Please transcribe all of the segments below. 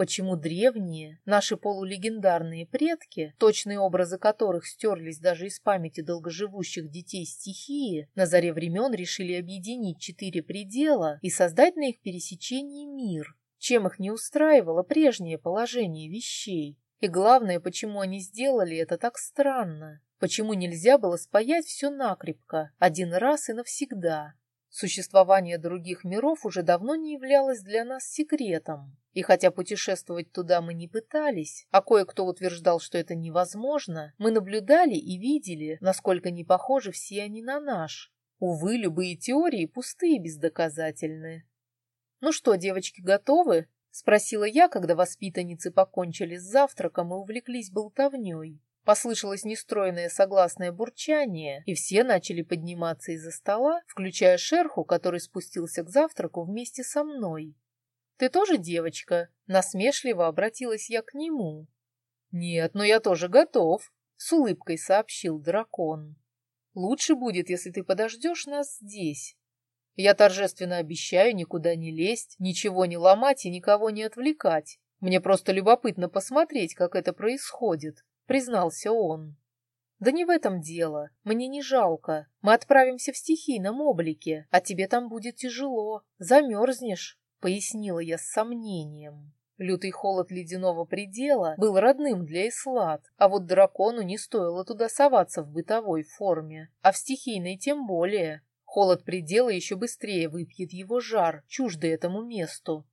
Почему древние, наши полулегендарные предки, точные образы которых стерлись даже из памяти долгоживущих детей стихии, на заре времен решили объединить четыре предела и создать на их пересечении мир? Чем их не устраивало прежнее положение вещей? И главное, почему они сделали это так странно? Почему нельзя было спаять все накрепко, один раз и навсегда? Существование других миров уже давно не являлось для нас секретом. И хотя путешествовать туда мы не пытались, а кое-кто утверждал, что это невозможно, мы наблюдали и видели, насколько не похожи все они на наш. Увы, любые теории пустые и бездоказательные. «Ну что, девочки, готовы?» — спросила я, когда воспитанницы покончили с завтраком и увлеклись болтовней. Послышалось нестройное согласное бурчание, и все начали подниматься из-за стола, включая шерху, который спустился к завтраку вместе со мной. «Ты тоже девочка?» — насмешливо обратилась я к нему. «Нет, но я тоже готов», — с улыбкой сообщил дракон. «Лучше будет, если ты подождешь нас здесь. Я торжественно обещаю никуда не лезть, ничего не ломать и никого не отвлекать. Мне просто любопытно посмотреть, как это происходит признался он. Да не в этом дело. Мне не жалко. Мы отправимся в стихийном облике, а тебе там будет тяжело. Замерзнешь, пояснила я с сомнением. Лютый холод ледяного предела был родным для Ислат, а вот дракону не стоило туда соваться в бытовой форме, а в стихийной тем более. Холод предела еще быстрее выпьет его жар, чуждый этому месту.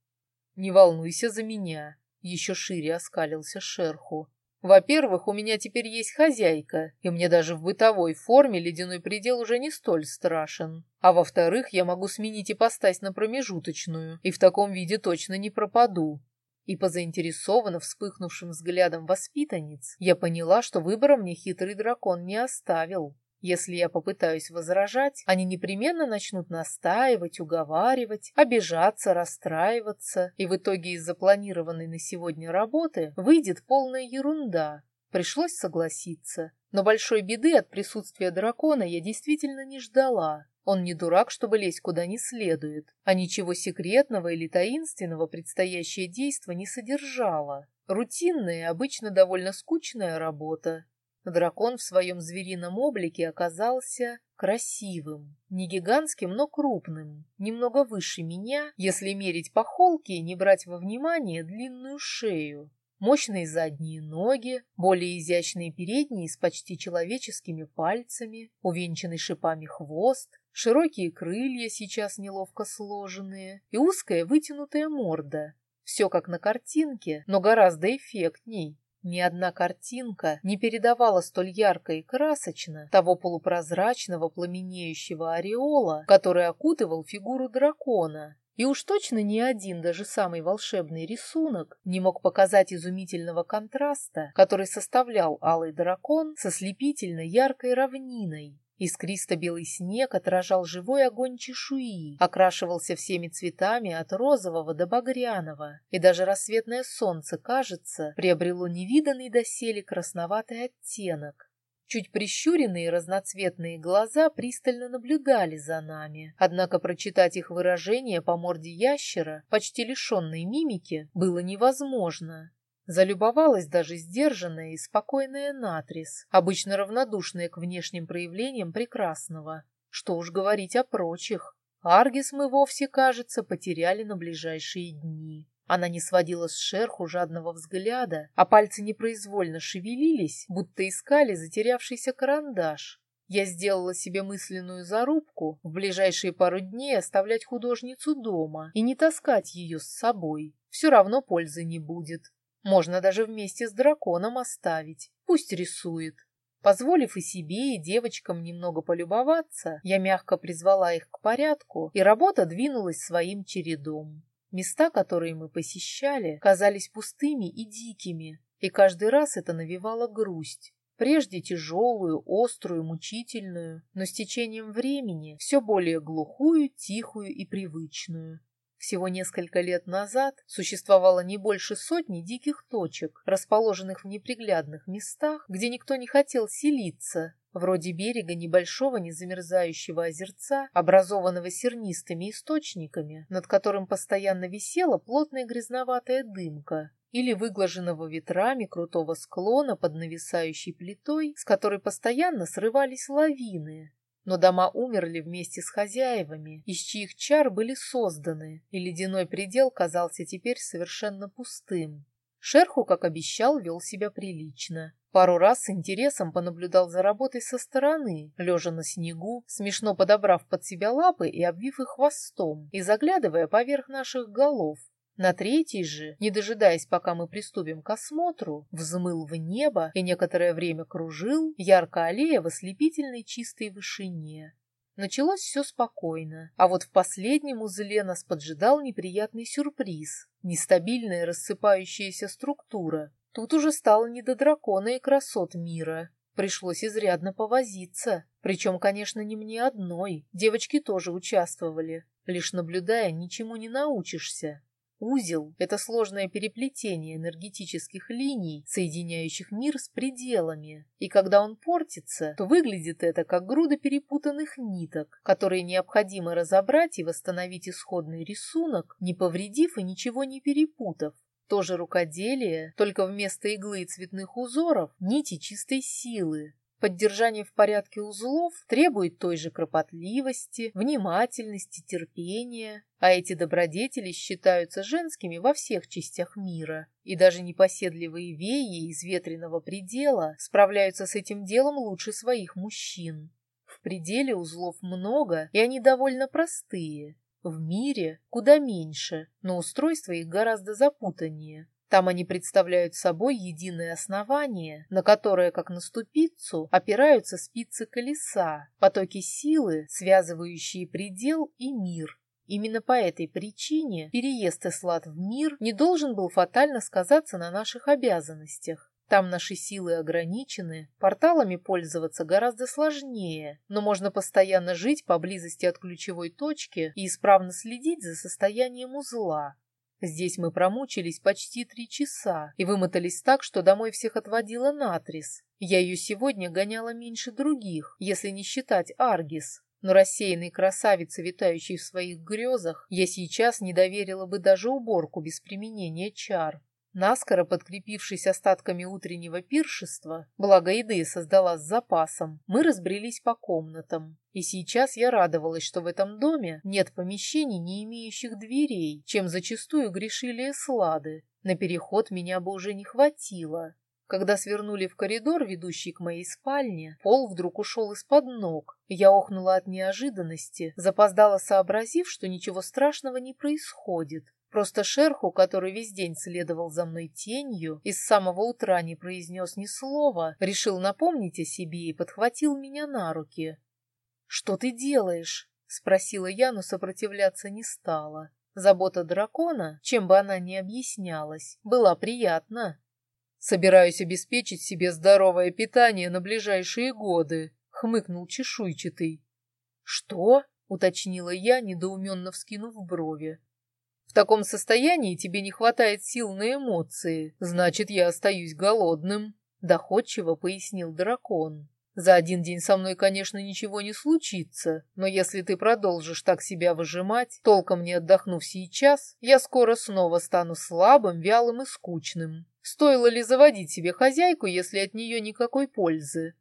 «Не волнуйся за меня», — еще шире оскалился шерху. Во-первых, у меня теперь есть хозяйка, и мне даже в бытовой форме ледяной предел уже не столь страшен. А во-вторых, я могу сменить ипостась на промежуточную, и в таком виде точно не пропаду. И по заинтересованно вспыхнувшим взглядом воспитанниц я поняла, что выбора мне хитрый дракон не оставил. Если я попытаюсь возражать, они непременно начнут настаивать, уговаривать, обижаться, расстраиваться, и в итоге из запланированной на сегодня работы выйдет полная ерунда. Пришлось согласиться. Но большой беды от присутствия дракона я действительно не ждала. Он не дурак, чтобы лезть куда не следует, а ничего секретного или таинственного предстоящее действо не содержало. Рутинная, обычно довольно скучная работа, Дракон в своем зверином облике оказался красивым, не гигантским, но крупным, немного выше меня, если мерить по холке и не брать во внимание длинную шею. Мощные задние ноги, более изящные передние с почти человеческими пальцами, увенчанный шипами хвост, широкие крылья, сейчас неловко сложенные, и узкая вытянутая морда. Все как на картинке, но гораздо эффектней. Ни одна картинка не передавала столь ярко и красочно того полупрозрачного пламенеющего ореола, который окутывал фигуру дракона. И уж точно ни один, даже самый волшебный рисунок не мог показать изумительного контраста, который составлял алый дракон со слепительно яркой равниной. Искристо-белый снег отражал живой огонь чешуи, окрашивался всеми цветами от розового до багряного, и даже рассветное солнце, кажется, приобрело невиданный доселе красноватый оттенок. Чуть прищуренные разноцветные глаза пристально наблюдали за нами, однако прочитать их выражение по морде ящера, почти лишенной мимики, было невозможно. Залюбовалась даже сдержанная и спокойная Натрис, обычно равнодушная к внешним проявлениям прекрасного. Что уж говорить о прочих. Аргис мы вовсе, кажется, потеряли на ближайшие дни. Она не сводила с шерху жадного взгляда, а пальцы непроизвольно шевелились, будто искали затерявшийся карандаш. Я сделала себе мысленную зарубку в ближайшие пару дней оставлять художницу дома и не таскать ее с собой. Все равно пользы не будет. Можно даже вместе с драконом оставить. Пусть рисует. Позволив и себе, и девочкам немного полюбоваться, я мягко призвала их к порядку, и работа двинулась своим чередом. Места, которые мы посещали, казались пустыми и дикими, и каждый раз это навевало грусть. Прежде тяжелую, острую, мучительную, но с течением времени все более глухую, тихую и привычную. Всего несколько лет назад существовало не больше сотни диких точек, расположенных в неприглядных местах, где никто не хотел селиться, вроде берега небольшого незамерзающего озерца, образованного сернистыми источниками, над которым постоянно висела плотная грязноватая дымка. или выглаженного ветрами крутого склона под нависающей плитой, с которой постоянно срывались лавины. Но дома умерли вместе с хозяевами, из чьих чар были созданы, и ледяной предел казался теперь совершенно пустым. Шерху, как обещал, вел себя прилично. Пару раз с интересом понаблюдал за работой со стороны, лежа на снегу, смешно подобрав под себя лапы и обвив их хвостом, и заглядывая поверх наших голов. На третий же, не дожидаясь, пока мы приступим к осмотру, взмыл в небо и некоторое время кружил, ярко аллея в ослепительной чистой вышине. Началось все спокойно, а вот в последнем узле нас поджидал неприятный сюрприз. Нестабильная рассыпающаяся структура. Тут уже стало не до дракона и красот мира. Пришлось изрядно повозиться. Причем, конечно, не мне одной. Девочки тоже участвовали. Лишь наблюдая, ничему не научишься. Узел — это сложное переплетение энергетических линий, соединяющих мир с пределами. И когда он портится, то выглядит это как груда перепутанных ниток, которые необходимо разобрать и восстановить исходный рисунок, не повредив и ничего не перепутав. Тоже рукоделие, только вместо иглы и цветных узоров — нити чистой силы, Поддержание в порядке узлов требует той же кропотливости, внимательности, терпения, а эти добродетели считаются женскими во всех частях мира, и даже непоседливые веи из ветреного предела справляются с этим делом лучше своих мужчин. В пределе узлов много, и они довольно простые. В мире куда меньше, но устройство их гораздо запутаннее. Там они представляют собой единое основание, на которое, как на ступицу, опираются спицы колеса, потоки силы, связывающие предел и мир. Именно по этой причине переезд Эслат в мир не должен был фатально сказаться на наших обязанностях. Там наши силы ограничены, порталами пользоваться гораздо сложнее, но можно постоянно жить поблизости от ключевой точки и исправно следить за состоянием узла. Здесь мы промучились почти три часа и вымотались так, что домой всех отводила Натрис. Я ее сегодня гоняла меньше других, если не считать Аргис. Но рассеянной красавице, витающей в своих грезах, я сейчас не доверила бы даже уборку без применения чар. Наскоро подкрепившись остатками утреннего пиршества, благо еды создала с запасом, мы разбрелись по комнатам. И сейчас я радовалась, что в этом доме нет помещений, не имеющих дверей, чем зачастую грешили эслады. На переход меня бы уже не хватило. Когда свернули в коридор, ведущий к моей спальне, пол вдруг ушел из-под ног. Я охнула от неожиданности, запоздала сообразив, что ничего страшного не происходит. Просто шерху, который весь день следовал за мной тенью и с самого утра не произнес ни слова, решил напомнить о себе и подхватил меня на руки. «Что ты делаешь?» — спросила я, но сопротивляться не стала. Забота дракона, чем бы она ни объяснялась, была приятна. «Собираюсь обеспечить себе здоровое питание на ближайшие годы», — хмыкнул чешуйчатый. «Что?» — уточнила я, недоуменно вскинув брови. В таком состоянии тебе не хватает сил на эмоции, значит, я остаюсь голодным», — доходчиво пояснил дракон. «За один день со мной, конечно, ничего не случится, но если ты продолжишь так себя выжимать, толком не отдохнув сейчас, я скоро снова стану слабым, вялым и скучным. Стоило ли заводить себе хозяйку, если от нее никакой пользы?»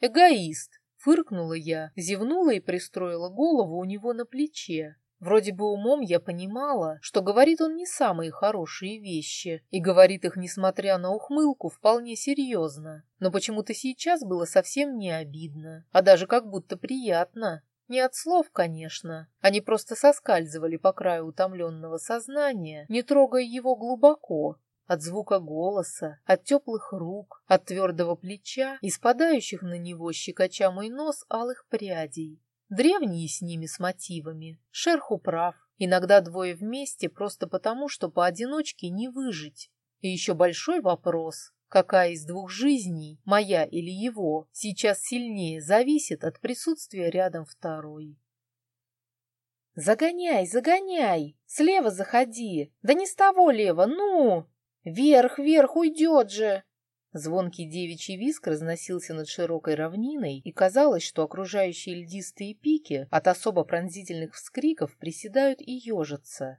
«Эгоист», — фыркнула я, зевнула и пристроила голову у него на плече. Вроде бы умом я понимала, что говорит он не самые хорошие вещи, и говорит их, несмотря на ухмылку, вполне серьезно. Но почему-то сейчас было совсем не обидно, а даже как будто приятно. Не от слов, конечно. Они просто соскальзывали по краю утомленного сознания, не трогая его глубоко. От звука голоса, от теплых рук, от твердого плеча и спадающих на него щекоча мой нос алых прядей. Древние с ними с мотивами. Шерху прав. Иногда двое вместе просто потому, что поодиночке не выжить. И еще большой вопрос, какая из двух жизней, моя или его, сейчас сильнее зависит от присутствия рядом второй. «Загоняй, загоняй! Слева заходи! Да не с того лева, ну! Вверх, вверх, уйдет же!» Звонкий девичий виск разносился над широкой равниной, и казалось, что окружающие льдистые пики от особо пронзительных вскриков приседают и ежатся.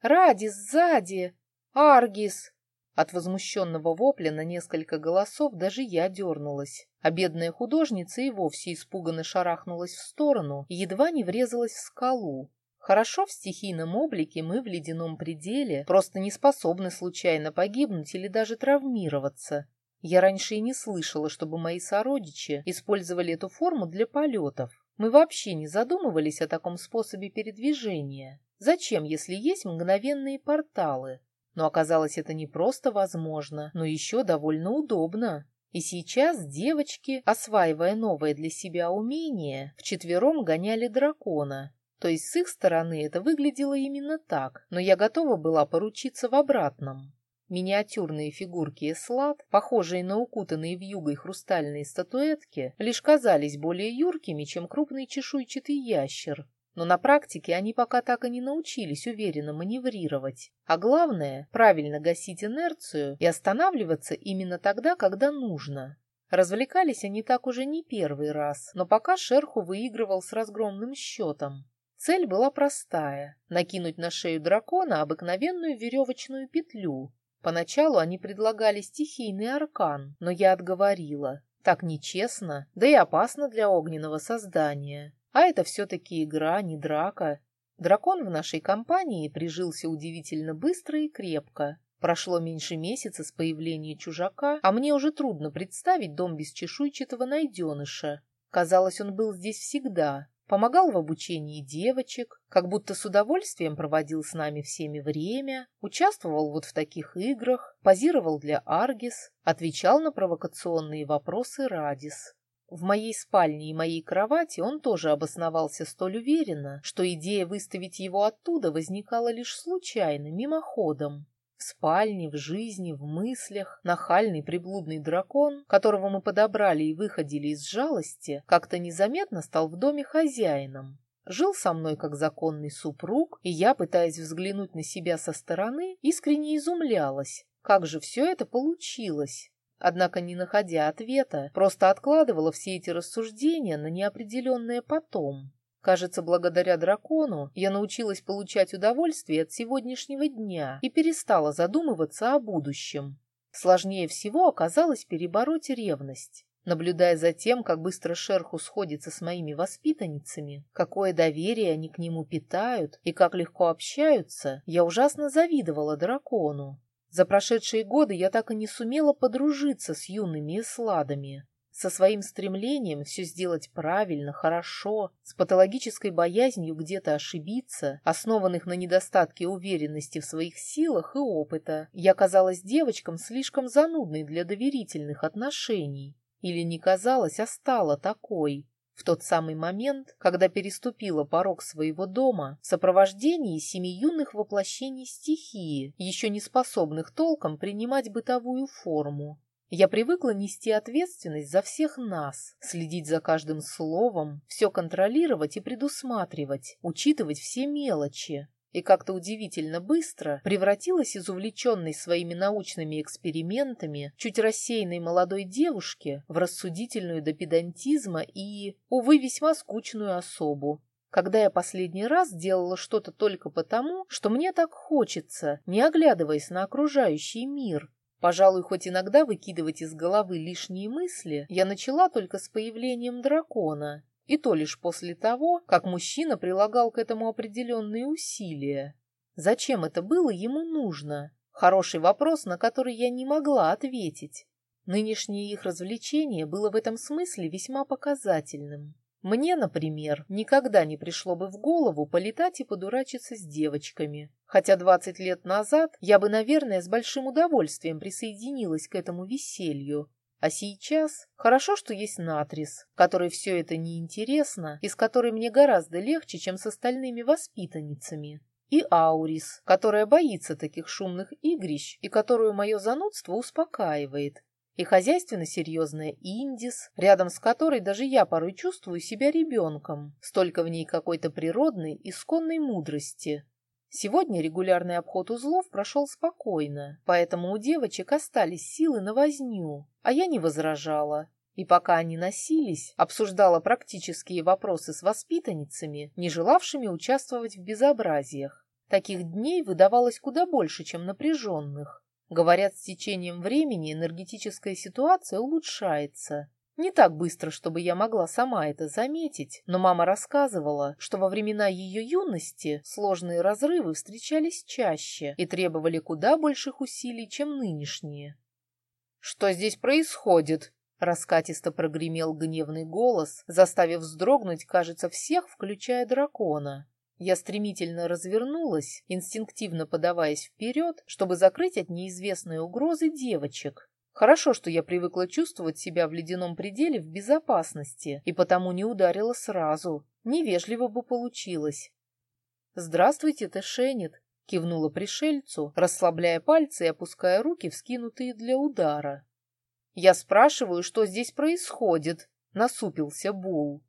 «Ради, сзади! Аргис!» От возмущенного вопля на несколько голосов даже я дернулась, а бедная художница и вовсе испуганно шарахнулась в сторону и едва не врезалась в скалу. Хорошо в стихийном облике мы в ледяном пределе просто не способны случайно погибнуть или даже травмироваться. Я раньше и не слышала, чтобы мои сородичи использовали эту форму для полетов. Мы вообще не задумывались о таком способе передвижения. Зачем, если есть мгновенные порталы? Но оказалось, это не просто возможно, но еще довольно удобно. И сейчас девочки, осваивая новое для себя умение, вчетвером гоняли дракона. То есть с их стороны это выглядело именно так, но я готова была поручиться в обратном. Миниатюрные фигурки эслад, похожие на укутанные в югой хрустальные статуэтки, лишь казались более юркими, чем крупный чешуйчатый ящер, но на практике они пока так и не научились уверенно маневрировать. А главное, правильно гасить инерцию и останавливаться именно тогда, когда нужно. Развлекались они так уже не первый раз, но пока шерху выигрывал с разгромным счетом. Цель была простая — накинуть на шею дракона обыкновенную веревочную петлю. Поначалу они предлагали стихийный аркан, но я отговорила. Так нечестно, да и опасно для огненного создания. А это все-таки игра, не драка. Дракон в нашей компании прижился удивительно быстро и крепко. Прошло меньше месяца с появления чужака, а мне уже трудно представить дом без чешуйчатого найденыша. Казалось, он был здесь всегда, помогал в обучении девочек, как будто с удовольствием проводил с нами всеми время, участвовал вот в таких играх, позировал для Аргис, отвечал на провокационные вопросы Радис. В моей спальне и моей кровати он тоже обосновался столь уверенно, что идея выставить его оттуда возникала лишь случайно, мимоходом. В спальне, в жизни, в мыслях нахальный приблудный дракон, которого мы подобрали и выходили из жалости, как-то незаметно стал в доме хозяином. Жил со мной как законный супруг, и я, пытаясь взглянуть на себя со стороны, искренне изумлялась. Как же все это получилось? Однако, не находя ответа, просто откладывала все эти рассуждения на неопределенное потом. Кажется, благодаря дракону я научилась получать удовольствие от сегодняшнего дня и перестала задумываться о будущем. Сложнее всего оказалось перебороть ревность. Наблюдая за тем, как быстро шерху сходится с моими воспитанницами, какое доверие они к нему питают и как легко общаются, я ужасно завидовала дракону. За прошедшие годы я так и не сумела подружиться с юными эсладами. Со своим стремлением все сделать правильно, хорошо, с патологической боязнью где-то ошибиться, основанных на недостатке уверенности в своих силах и опыта, я казалась девочкам слишком занудной для доверительных отношений. Или не казалась, а стала такой. В тот самый момент, когда переступила порог своего дома в сопровождении семи юных воплощений стихии, еще не способных толком принимать бытовую форму, я привыкла нести ответственность за всех нас, следить за каждым словом, все контролировать и предусматривать, учитывать все мелочи и как-то удивительно быстро превратилась из увлеченной своими научными экспериментами чуть рассеянной молодой девушки в рассудительную до педантизма и, увы, весьма скучную особу. Когда я последний раз делала что-то только потому, что мне так хочется, не оглядываясь на окружающий мир, Пожалуй, хоть иногда выкидывать из головы лишние мысли я начала только с появлением дракона, и то лишь после того, как мужчина прилагал к этому определенные усилия. Зачем это было ему нужно? Хороший вопрос, на который я не могла ответить. Нынешнее их развлечение было в этом смысле весьма показательным. Мне, например, никогда не пришло бы в голову полетать и подурачиться с девочками. Хотя двадцать лет назад я бы, наверное, с большим удовольствием присоединилась к этому веселью. А сейчас хорошо, что есть Натрис, которой все это неинтересно и с которой мне гораздо легче, чем с остальными воспитанницами. И Аурис, которая боится таких шумных игрищ и которую мое занудство успокаивает. И хозяйственно серьезная Индис, рядом с которой даже я порой чувствую себя ребенком. Столько в ней какой-то природной, исконной мудрости. Сегодня регулярный обход узлов прошел спокойно, поэтому у девочек остались силы на возню, а я не возражала. И пока они носились, обсуждала практические вопросы с воспитанницами, не желавшими участвовать в безобразиях. Таких дней выдавалось куда больше, чем напряженных. Говорят, с течением времени энергетическая ситуация улучшается. Не так быстро, чтобы я могла сама это заметить, но мама рассказывала, что во времена ее юности сложные разрывы встречались чаще и требовали куда больших усилий, чем нынешние. «Что здесь происходит?» Раскатисто прогремел гневный голос, заставив вздрогнуть, кажется, всех, включая дракона. Я стремительно развернулась, инстинктивно подаваясь вперед, чтобы закрыть от неизвестной угрозы девочек. Хорошо, что я привыкла чувствовать себя в ледяном пределе в безопасности, и потому не ударила сразу. Невежливо бы получилось. «Здравствуйте, Тэшенит», — кивнула пришельцу, расслабляя пальцы и опуская руки, вскинутые для удара. «Я спрашиваю, что здесь происходит?» — насупился Бул.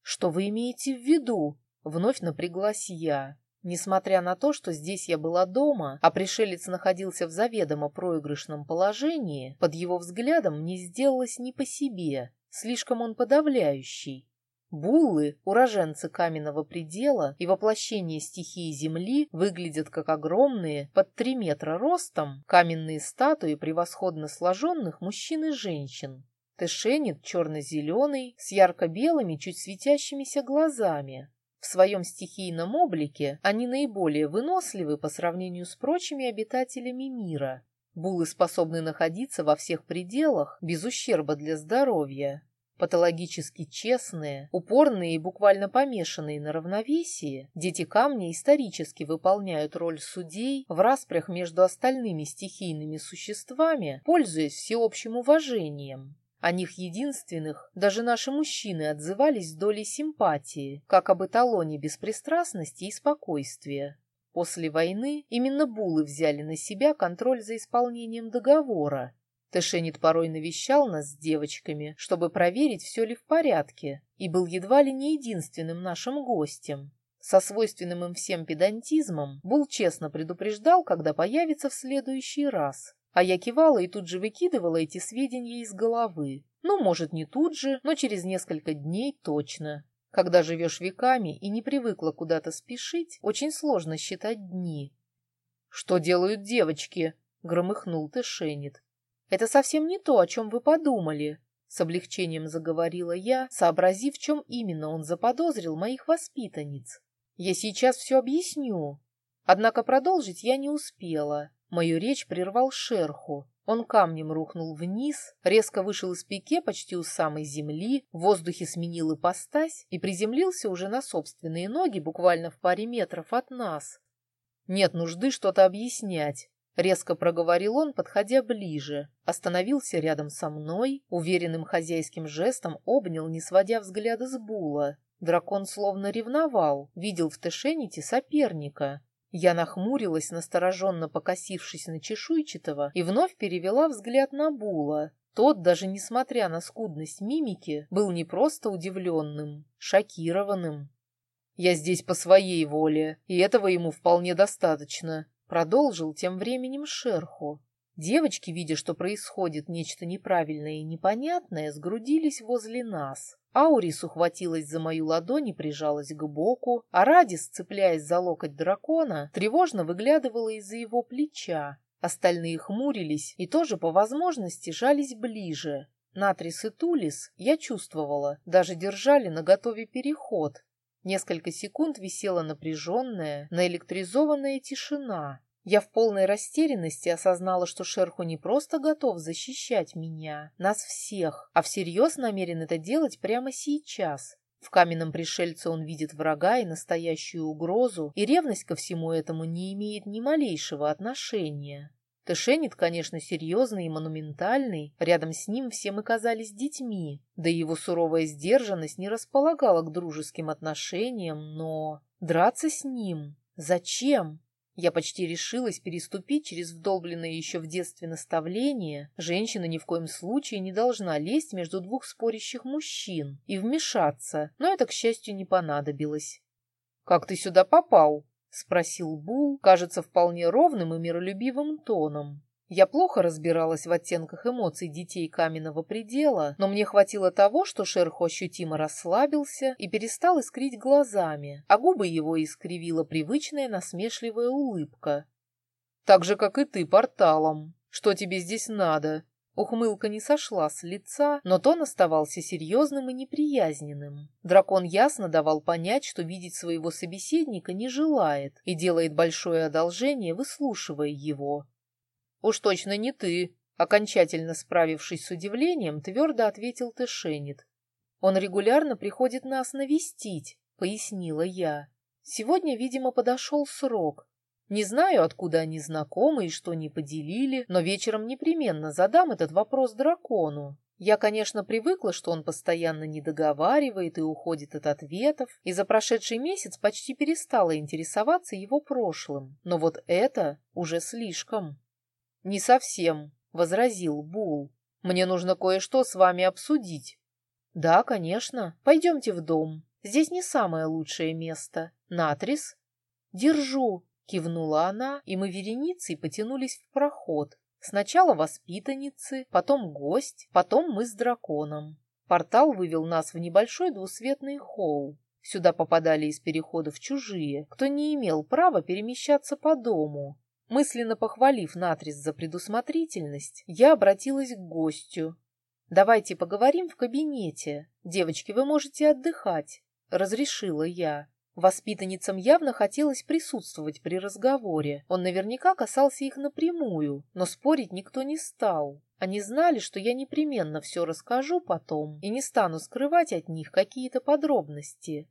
«Что вы имеете в виду?» — вновь напряглась я. Несмотря на то, что здесь я была дома, а пришелец находился в заведомо проигрышном положении, под его взглядом мне сделалось не по себе, слишком он подавляющий. Буллы, уроженцы каменного предела и воплощение стихии земли, выглядят как огромные, под три метра ростом, каменные статуи превосходно сложенных мужчин и женщин. Тэшенит черно-зеленый, с ярко-белыми, чуть светящимися глазами. В своем стихийном облике они наиболее выносливы по сравнению с прочими обитателями мира. Булы способны находиться во всех пределах без ущерба для здоровья, Патологически честные, упорные и буквально помешанные на равновесии, дети камня исторически выполняют роль судей в распрях между остальными стихийными существами, пользуясь всеобщим уважением. О них единственных даже наши мужчины отзывались с долей симпатии, как об эталоне беспристрастности и спокойствия. После войны именно булы взяли на себя контроль за исполнением договора, Тэшенит порой навещал нас с девочками, чтобы проверить, все ли в порядке, и был едва ли не единственным нашим гостем. Со свойственным им всем педантизмом Бул честно предупреждал, когда появится в следующий раз. А я кивала и тут же выкидывала эти сведения из головы. Ну, может, не тут же, но через несколько дней точно. Когда живешь веками и не привыкла куда-то спешить, очень сложно считать дни. «Что делают девочки?» — громыхнул Тэшенит. «Это совсем не то, о чем вы подумали», — с облегчением заговорила я, сообразив, в чем именно он заподозрил моих воспитанниц. «Я сейчас все объясню». Однако продолжить я не успела. Мою речь прервал шерху. Он камнем рухнул вниз, резко вышел из пике почти у самой земли, в воздухе сменил ипостась и приземлился уже на собственные ноги буквально в паре метров от нас. Нет нужды что-то объяснять. Резко проговорил он, подходя ближе, остановился рядом со мной, уверенным хозяйским жестом обнял, не сводя взгляда с Була. Дракон словно ревновал, видел в Тэшените соперника. Я нахмурилась, настороженно покосившись на чешуйчатого, и вновь перевела взгляд на Була. Тот, даже несмотря на скудность мимики, был не просто удивленным, шокированным. «Я здесь по своей воле, и этого ему вполне достаточно», Продолжил тем временем шерху. Девочки, видя, что происходит нечто неправильное и непонятное, сгрудились возле нас. Аурис ухватилась за мою ладонь и прижалась к боку, а Радис, цепляясь за локоть дракона, тревожно выглядывала из-за его плеча. Остальные хмурились и тоже по возможности жались ближе. Натрис и Тулис, я чувствовала, даже держали наготове переход, Несколько секунд висела напряженная, наэлектризованная тишина. Я в полной растерянности осознала, что Шерху не просто готов защищать меня, нас всех, а всерьез намерен это делать прямо сейчас. В каменном пришельце он видит врага и настоящую угрозу, и ревность ко всему этому не имеет ни малейшего отношения. Тэшенит, конечно, серьезный и монументальный, рядом с ним все мы казались детьми, да его суровая сдержанность не располагала к дружеским отношениям, но... Драться с ним? Зачем? Я почти решилась переступить через вдолбленное еще в детстве наставление. Женщина ни в коем случае не должна лезть между двух спорящих мужчин и вмешаться, но это, к счастью, не понадобилось. «Как ты сюда попал?» — спросил Бул, кажется, вполне ровным и миролюбивым тоном. Я плохо разбиралась в оттенках эмоций детей каменного предела, но мне хватило того, что Шерху ощутимо расслабился и перестал искрить глазами, а губы его искривила привычная насмешливая улыбка. «Так же, как и ты, порталом», Что тебе здесь надо?» Ухмылка не сошла с лица, но тон оставался серьезным и неприязненным. Дракон ясно давал понять, что видеть своего собеседника не желает и делает большое одолжение, выслушивая его. «Уж точно не ты», — окончательно справившись с удивлением, твердо ответил Тэшенит. «Он регулярно приходит нас навестить», — пояснила я. «Сегодня, видимо, подошел срок, не знаю, откуда они знакомы и что не поделили, но вечером непременно задам этот вопрос дракону. Я, конечно, привыкла, что он постоянно не договаривает и уходит от ответов, и за прошедший месяц почти перестала интересоваться его прошлым. Но вот это уже слишком. «Не совсем», — возразил Бул. «Мне нужно кое-что с вами обсудить». «Да, конечно. Пойдемте в дом. Здесь не самое лучшее место. Натрис?» «Держу», Кивнула она, и мы вереницей потянулись в проход. Сначала воспитанницы, потом гость, потом мы с драконом. Портал вывел нас в небольшой двусветный холл. Сюда попадали из переходов чужие, кто не имел права перемещаться по дому. Мысленно похвалив Натрис за предусмотрительность, я обратилась к гостю. «Давайте поговорим в кабинете. Девочки, вы можете отдыхать», — разрешила я. Воспитанницам явно хотелось присутствовать при разговоре. Он наверняка касался их напрямую, но спорить никто не стал. Они знали, что я непременно все расскажу потом и не стану скрывать от них какие-то подробности.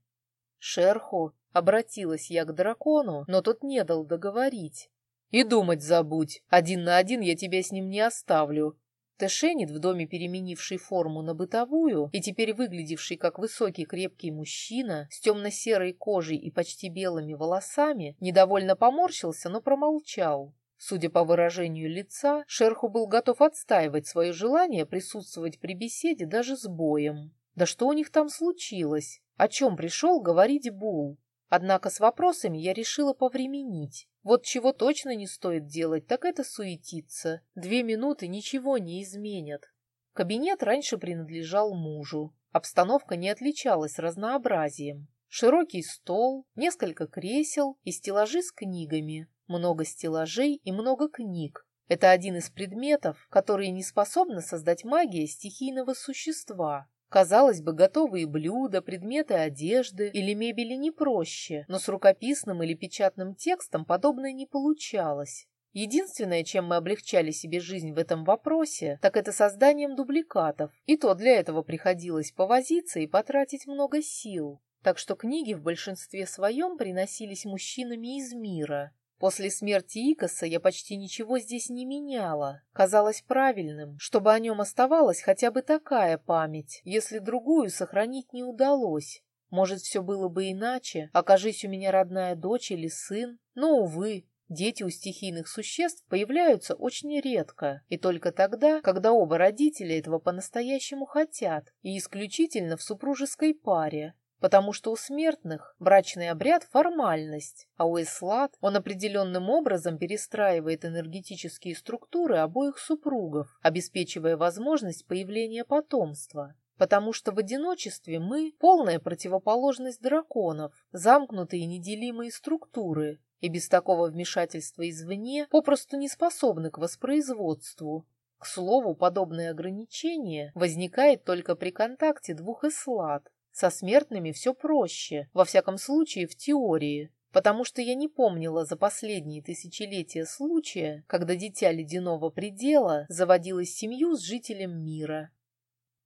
Шерху обратилась я к дракону, но тот не дал договорить. «И думать забудь. Один на один я тебя с ним не оставлю. Тэшенит, в доме переменивший форму на бытовую и теперь выглядевший как высокий крепкий мужчина с темно-серой кожей и почти белыми волосами, недовольно поморщился, но промолчал. Судя по выражению лица, Шерху был готов отстаивать свое желание присутствовать при беседе даже с боем. Да что у них там случилось? О чем пришел говорить Бул? Однако с вопросами я решила повременить. Вот чего точно не стоит делать, так это суетиться. Две минуты ничего не изменят. Кабинет раньше принадлежал мужу. Обстановка не отличалась разнообразием. Широкий стол, несколько кресел и стеллажи с книгами. Много стеллажей и много книг. Это один из предметов, которые не способна создать магия стихийного существа. Казалось бы, готовые блюда, предметы одежды или мебели не проще, но с рукописным или печатным текстом подобное не получалось. Единственное, чем мы облегчали себе жизнь в этом вопросе, так это созданием дубликатов, и то для этого приходилось повозиться и потратить много сил. Так что книги в большинстве своем приносились мужчинами из мира, После смерти Икоса я почти ничего здесь не меняла. Казалось правильным, чтобы о нем оставалась хотя бы такая память, если другую сохранить не удалось. Может, все было бы иначе, окажись у меня родная дочь или сын. Но, увы, дети у стихийных существ появляются очень редко, и только тогда, когда оба родителя этого по-настоящему хотят, и исключительно в супружеской паре потому что у смертных брачный обряд – формальность, а у Эслат он определенным образом перестраивает энергетические структуры обоих супругов, обеспечивая возможность появления потомства. Потому что в одиночестве мы – полная противоположность драконов, замкнутые неделимые структуры, и без такого вмешательства извне попросту не способны к воспроизводству. К слову, подобное ограничение возникает только при контакте двух эслат, со смертными все проще, во всяком случае в теории, потому что я не помнила за последние тысячелетия случая, когда дитя ледяного предела заводилось семью с жителем мира.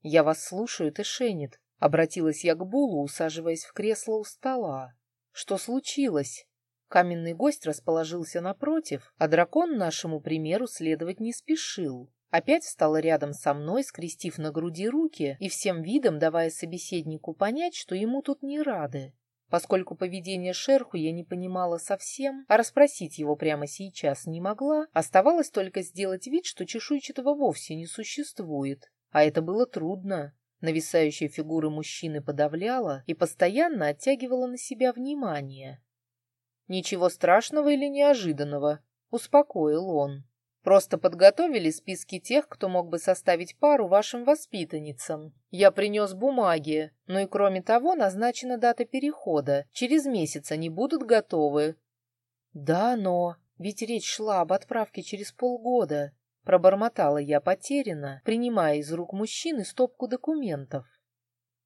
«Я вас слушаю, Тэшенит», — обратилась я к Булу, усаживаясь в кресло у стола. «Что случилось?» Каменный гость расположился напротив, а дракон нашему примеру следовать не спешил. Опять встала рядом со мной, скрестив на груди руки и всем видом давая собеседнику понять, что ему тут не рады. Поскольку поведение шерху я не понимала совсем, а расспросить его прямо сейчас не могла, оставалось только сделать вид, что чешуйчатого вовсе не существует. А это было трудно. Нависающая фигура мужчины подавляла и постоянно оттягивала на себя внимание. «Ничего страшного или неожиданного», — успокоил он. Просто подготовили списки тех, кто мог бы составить пару вашим воспитанницам. Я принес бумаги, ну и кроме того назначена дата перехода. Через месяц они будут готовы. Да, но... Ведь речь шла об отправке через полгода. Пробормотала я потеряно, принимая из рук мужчины стопку документов.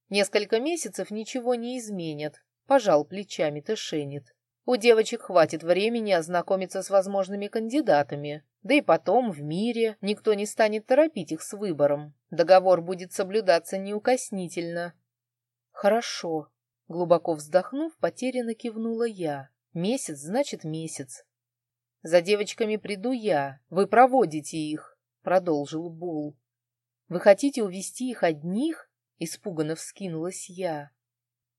Несколько месяцев ничего не изменят, пожал плечами Тэшенит. У девочек хватит времени ознакомиться с возможными кандидатами. Да и потом, в мире, никто не станет торопить их с выбором. Договор будет соблюдаться неукоснительно. Хорошо. Глубоко вздохнув, потерянно кивнула я. Месяц значит месяц. За девочками приду я. Вы проводите их, продолжил Бул. Вы хотите увести их одних? Испуганно вскинулась я.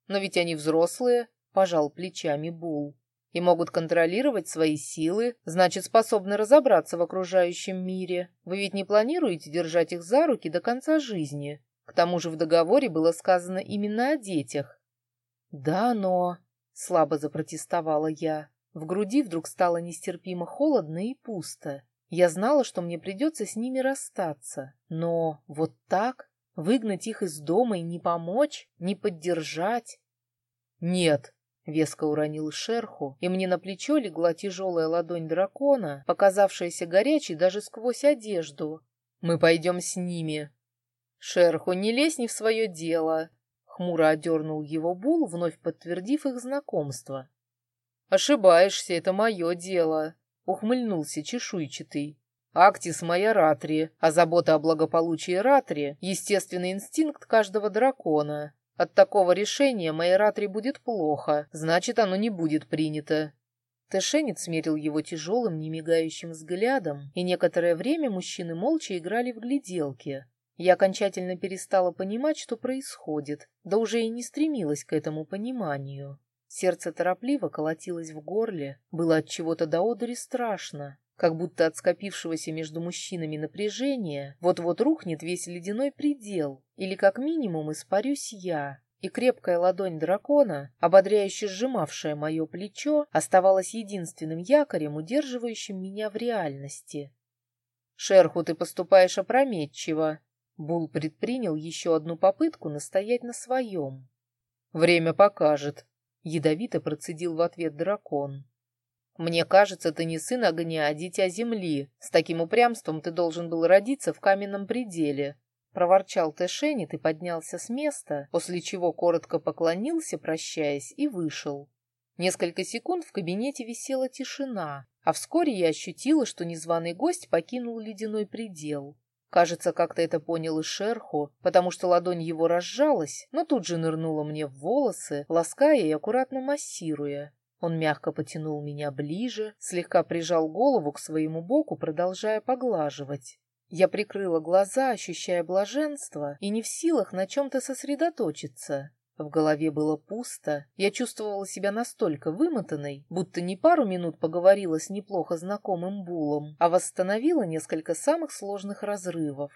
Но ведь они взрослые, пожал плечами Бул. И могут контролировать свои силы, значит, способны разобраться в окружающем мире. Вы ведь не планируете держать их за руки до конца жизни? К тому же в договоре было сказано именно о детях. Да, но... Слабо запротестовала я. В груди вдруг стало нестерпимо холодно и пусто. Я знала, что мне придется с ними расстаться. Но вот так? Выгнать их из дома и не помочь, не поддержать? Нет, веско уронил шерху, и мне на плечо легла тяжелая ладонь дракона, показавшаяся горячей даже сквозь одежду. Мы пойдем с ними. Шерху, не лезь не в свое дело. Хмуро одернул его Бул, вновь подтвердив их знакомство. «Ошибаешься, это мое дело», — ухмыльнулся чешуйчатый. Актис моя Ратри, а забота о благополучии Ратри — естественный инстинкт каждого дракона. От такого решения моей Ратри будет плохо, значит, оно не будет принято. Тэшенец смерил его тяжелым, немигающим взглядом, и некоторое время мужчины молча играли в гляделки. Я окончательно перестала понимать, что происходит, да уже и не стремилась к этому пониманию. Сердце торопливо колотилось в горле, было от чего-то до одури страшно как будто от скопившегося между мужчинами напряжения вот-вот рухнет весь ледяной предел, или как минимум испарюсь я, и крепкая ладонь дракона, ободряюще сжимавшая мое плечо, оставалась единственным якорем, удерживающим меня в реальности. «Шерху, ты поступаешь опрометчиво!» Бул предпринял еще одну попытку настоять на своем. «Время покажет», — ядовито процедил в ответ дракон. «Мне кажется, ты не сын огня, а дитя земли. С таким упрямством ты должен был родиться в каменном пределе». Проворчал Тэшенит и поднялся с места, после чего коротко поклонился, прощаясь, и вышел. Несколько секунд в кабинете висела тишина, а вскоре я ощутила, что незваный гость покинул ледяной предел. Кажется, как-то это понял и шерху, потому что ладонь его разжалась, но тут же нырнула мне в волосы, лаская и аккуратно массируя. Он мягко потянул меня ближе, слегка прижал голову к своему боку, продолжая поглаживать. Я прикрыла глаза, ощущая блаженство, и не в силах на чем-то сосредоточиться. В голове было пусто, я чувствовала себя настолько вымотанной, будто не пару минут поговорила с неплохо знакомым Булом, а восстановила несколько самых сложных разрывов.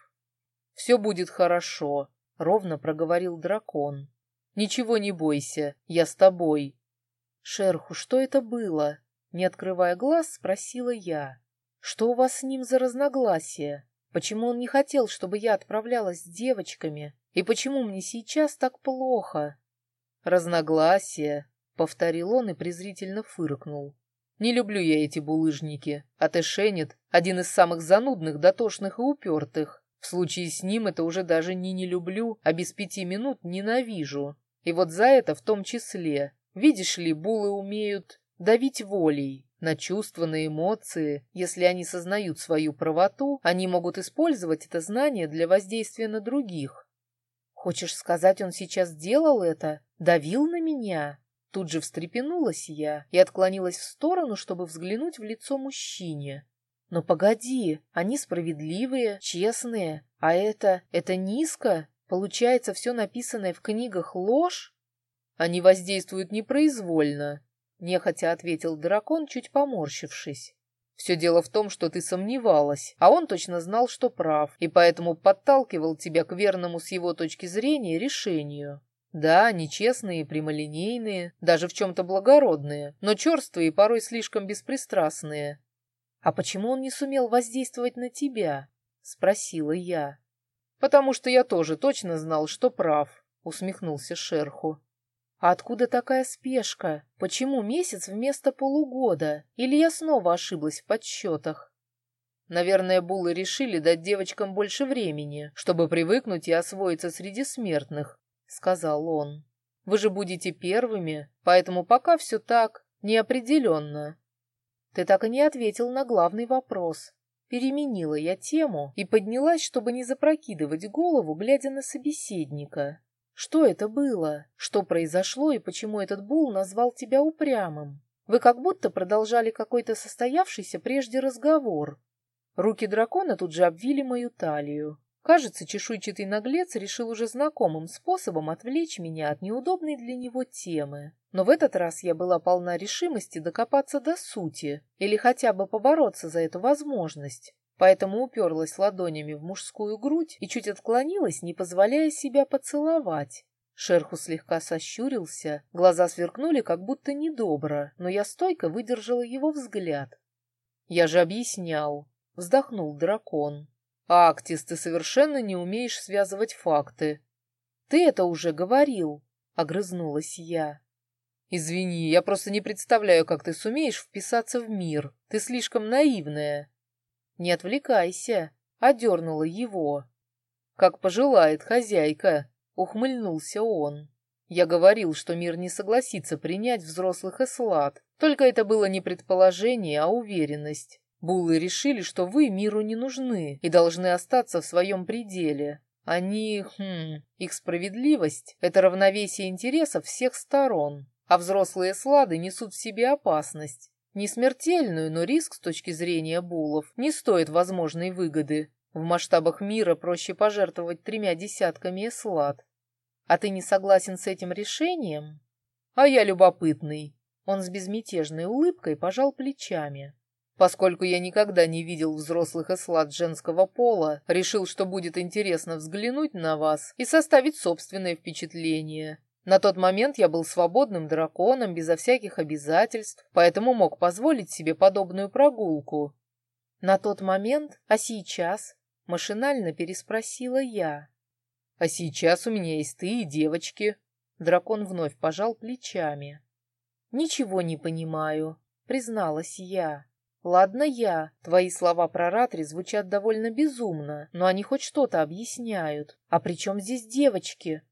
«Все будет хорошо», — ровно проговорил дракон. «Ничего не бойся, я с тобой, «Шерху, что это было?» Не открывая глаз, спросила я. «Что у вас с ним за разногласия? Почему он не хотел, чтобы я отправлялась с девочками? И почему мне сейчас так плохо?» «Разногласия», — повторил он и презрительно фыркнул. «Не люблю я эти булыжники, а Тэшенет — один из самых занудных, дотошных и упертых. В случае с ним это уже даже не не люблю, а без пяти минут ненавижу. И вот за это в том числе. Видишь ли, булы умеют давить волей на чувства, на эмоции. Если они сознают свою правоту, они могут использовать это знание для воздействия на других. Хочешь сказать, он сейчас делал это? Давил на меня? Тут же встрепенулась я и отклонилась в сторону, чтобы взглянуть в лицо мужчине. Но погоди, они справедливые, честные, а это... это низко? Получается, все написанное в книгах ложь? Они воздействуют непроизвольно, нехотя ответил дракон, чуть поморщившись. Все дело в том, что ты сомневалась, а он точно знал, что прав, и поэтому подталкивал тебя к верному с его точки зрения решению. Да, нечестные прямолинейные, даже в чем-то благородные, но черствые и порой слишком беспристрастные. «А почему он не сумел воздействовать на тебя?» — спросила я. «Потому что я тоже точно знал, что прав», — усмехнулся Шерху. А откуда такая спешка? Почему месяц вместо полугода? Или я снова ошиблась в подсчетах? Наверное, буллы решили дать девочкам больше времени, чтобы привыкнуть и освоиться среди смертных, сказал он. Вы же будете первыми, поэтому пока все так, неопределенно. Ты так и не ответил на главный вопрос. Переменила я тему и поднялась, чтобы не запрокидывать голову, глядя на собеседника. Что это было? Что произошло и почему этот Бул назвал тебя упрямым? Вы как будто продолжали какой-то состоявшийся прежде разговор. Руки дракона тут же обвили мою талию. Кажется, чешуйчатый наглец решил уже знакомым способом отвлечь меня от неудобной для него темы. Но в этот раз я была полна решимости докопаться до сути или хотя бы побороться за эту возможность. Поэтому уперлась ладонями в мужскую грудь и чуть отклонилась, не позволяя себя поцеловать. Шерху слегка сощурился, глаза сверкнули как будто недобро, но я стойко выдержала его взгляд. «Я же объяснял», — вздохнул дракон. «Актис, ты совершенно не умеешь связывать факты». «Ты это уже говорил», — огрызнулась я. «Извини, я просто не представляю, как ты сумеешь вписаться в мир. Ты слишком наивная». «Не отвлекайся», — одернула его. «Как пожелает хозяйка», — ухмыльнулся он. «Я говорил, что мир не согласится принять взрослых эслад. Только это было не предположение, а уверенность. Буллы решили, что вы миру не нужны и должны остаться в своем пределе. Они, хм, их справедливость — это равновесие интересов всех сторон, а взрослые слады несут в себе опасность. Не смертельную, но риск с точки зрения буллов не стоит возможной выгоды. В масштабах мира проще пожертвовать тремя десятками эслад. А ты не согласен с этим решением? А я любопытный. Он с безмятежной улыбкой пожал плечами. Поскольку я никогда не видел взрослых эслад женского пола, решил, что будет интересно взглянуть на вас и составить собственное впечатление. На тот момент я был свободным драконом, безо всяких обязательств, поэтому мог позволить себе подобную прогулку. На тот момент, а сейчас, машинально переспросила я. А сейчас у меня есть ты и девочки. Дракон вновь пожал плечами. Ничего не понимаю, призналась я. Ладно я, твои слова про Ратри звучат довольно безумно, но они хоть что-то объясняют. А при чем здесь девочки?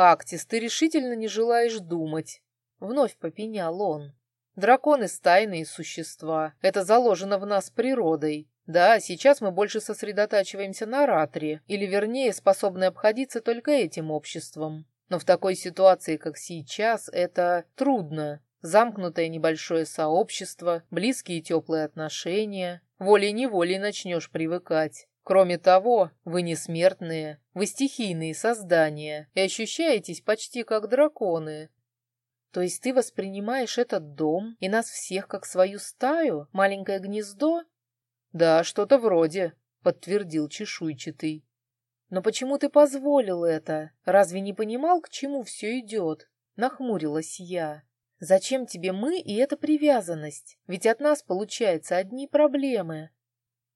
Актис, ты решительно не желаешь думать. Вновь попенял он. Драконы — стайные существа. Это заложено в нас природой. Да, сейчас мы больше сосредотачиваемся на Ратре, или вернее, способны обходиться только этим обществом. Но в такой ситуации, как сейчас, это трудно. Замкнутое небольшое сообщество, близкие теплые отношения. Волей-неволей начнешь привыкать. Кроме того, вы не смертные, вы стихийные создания и ощущаетесь почти как драконы. То есть ты воспринимаешь этот дом и нас всех как свою стаю, маленькое гнездо? Да, что-то вроде, подтвердил чешуйчатый. Но почему ты позволил это? Разве не понимал, к чему все идет? Нахмурилась я. Зачем тебе мы и эта привязанность? Ведь от нас, получается, одни проблемы.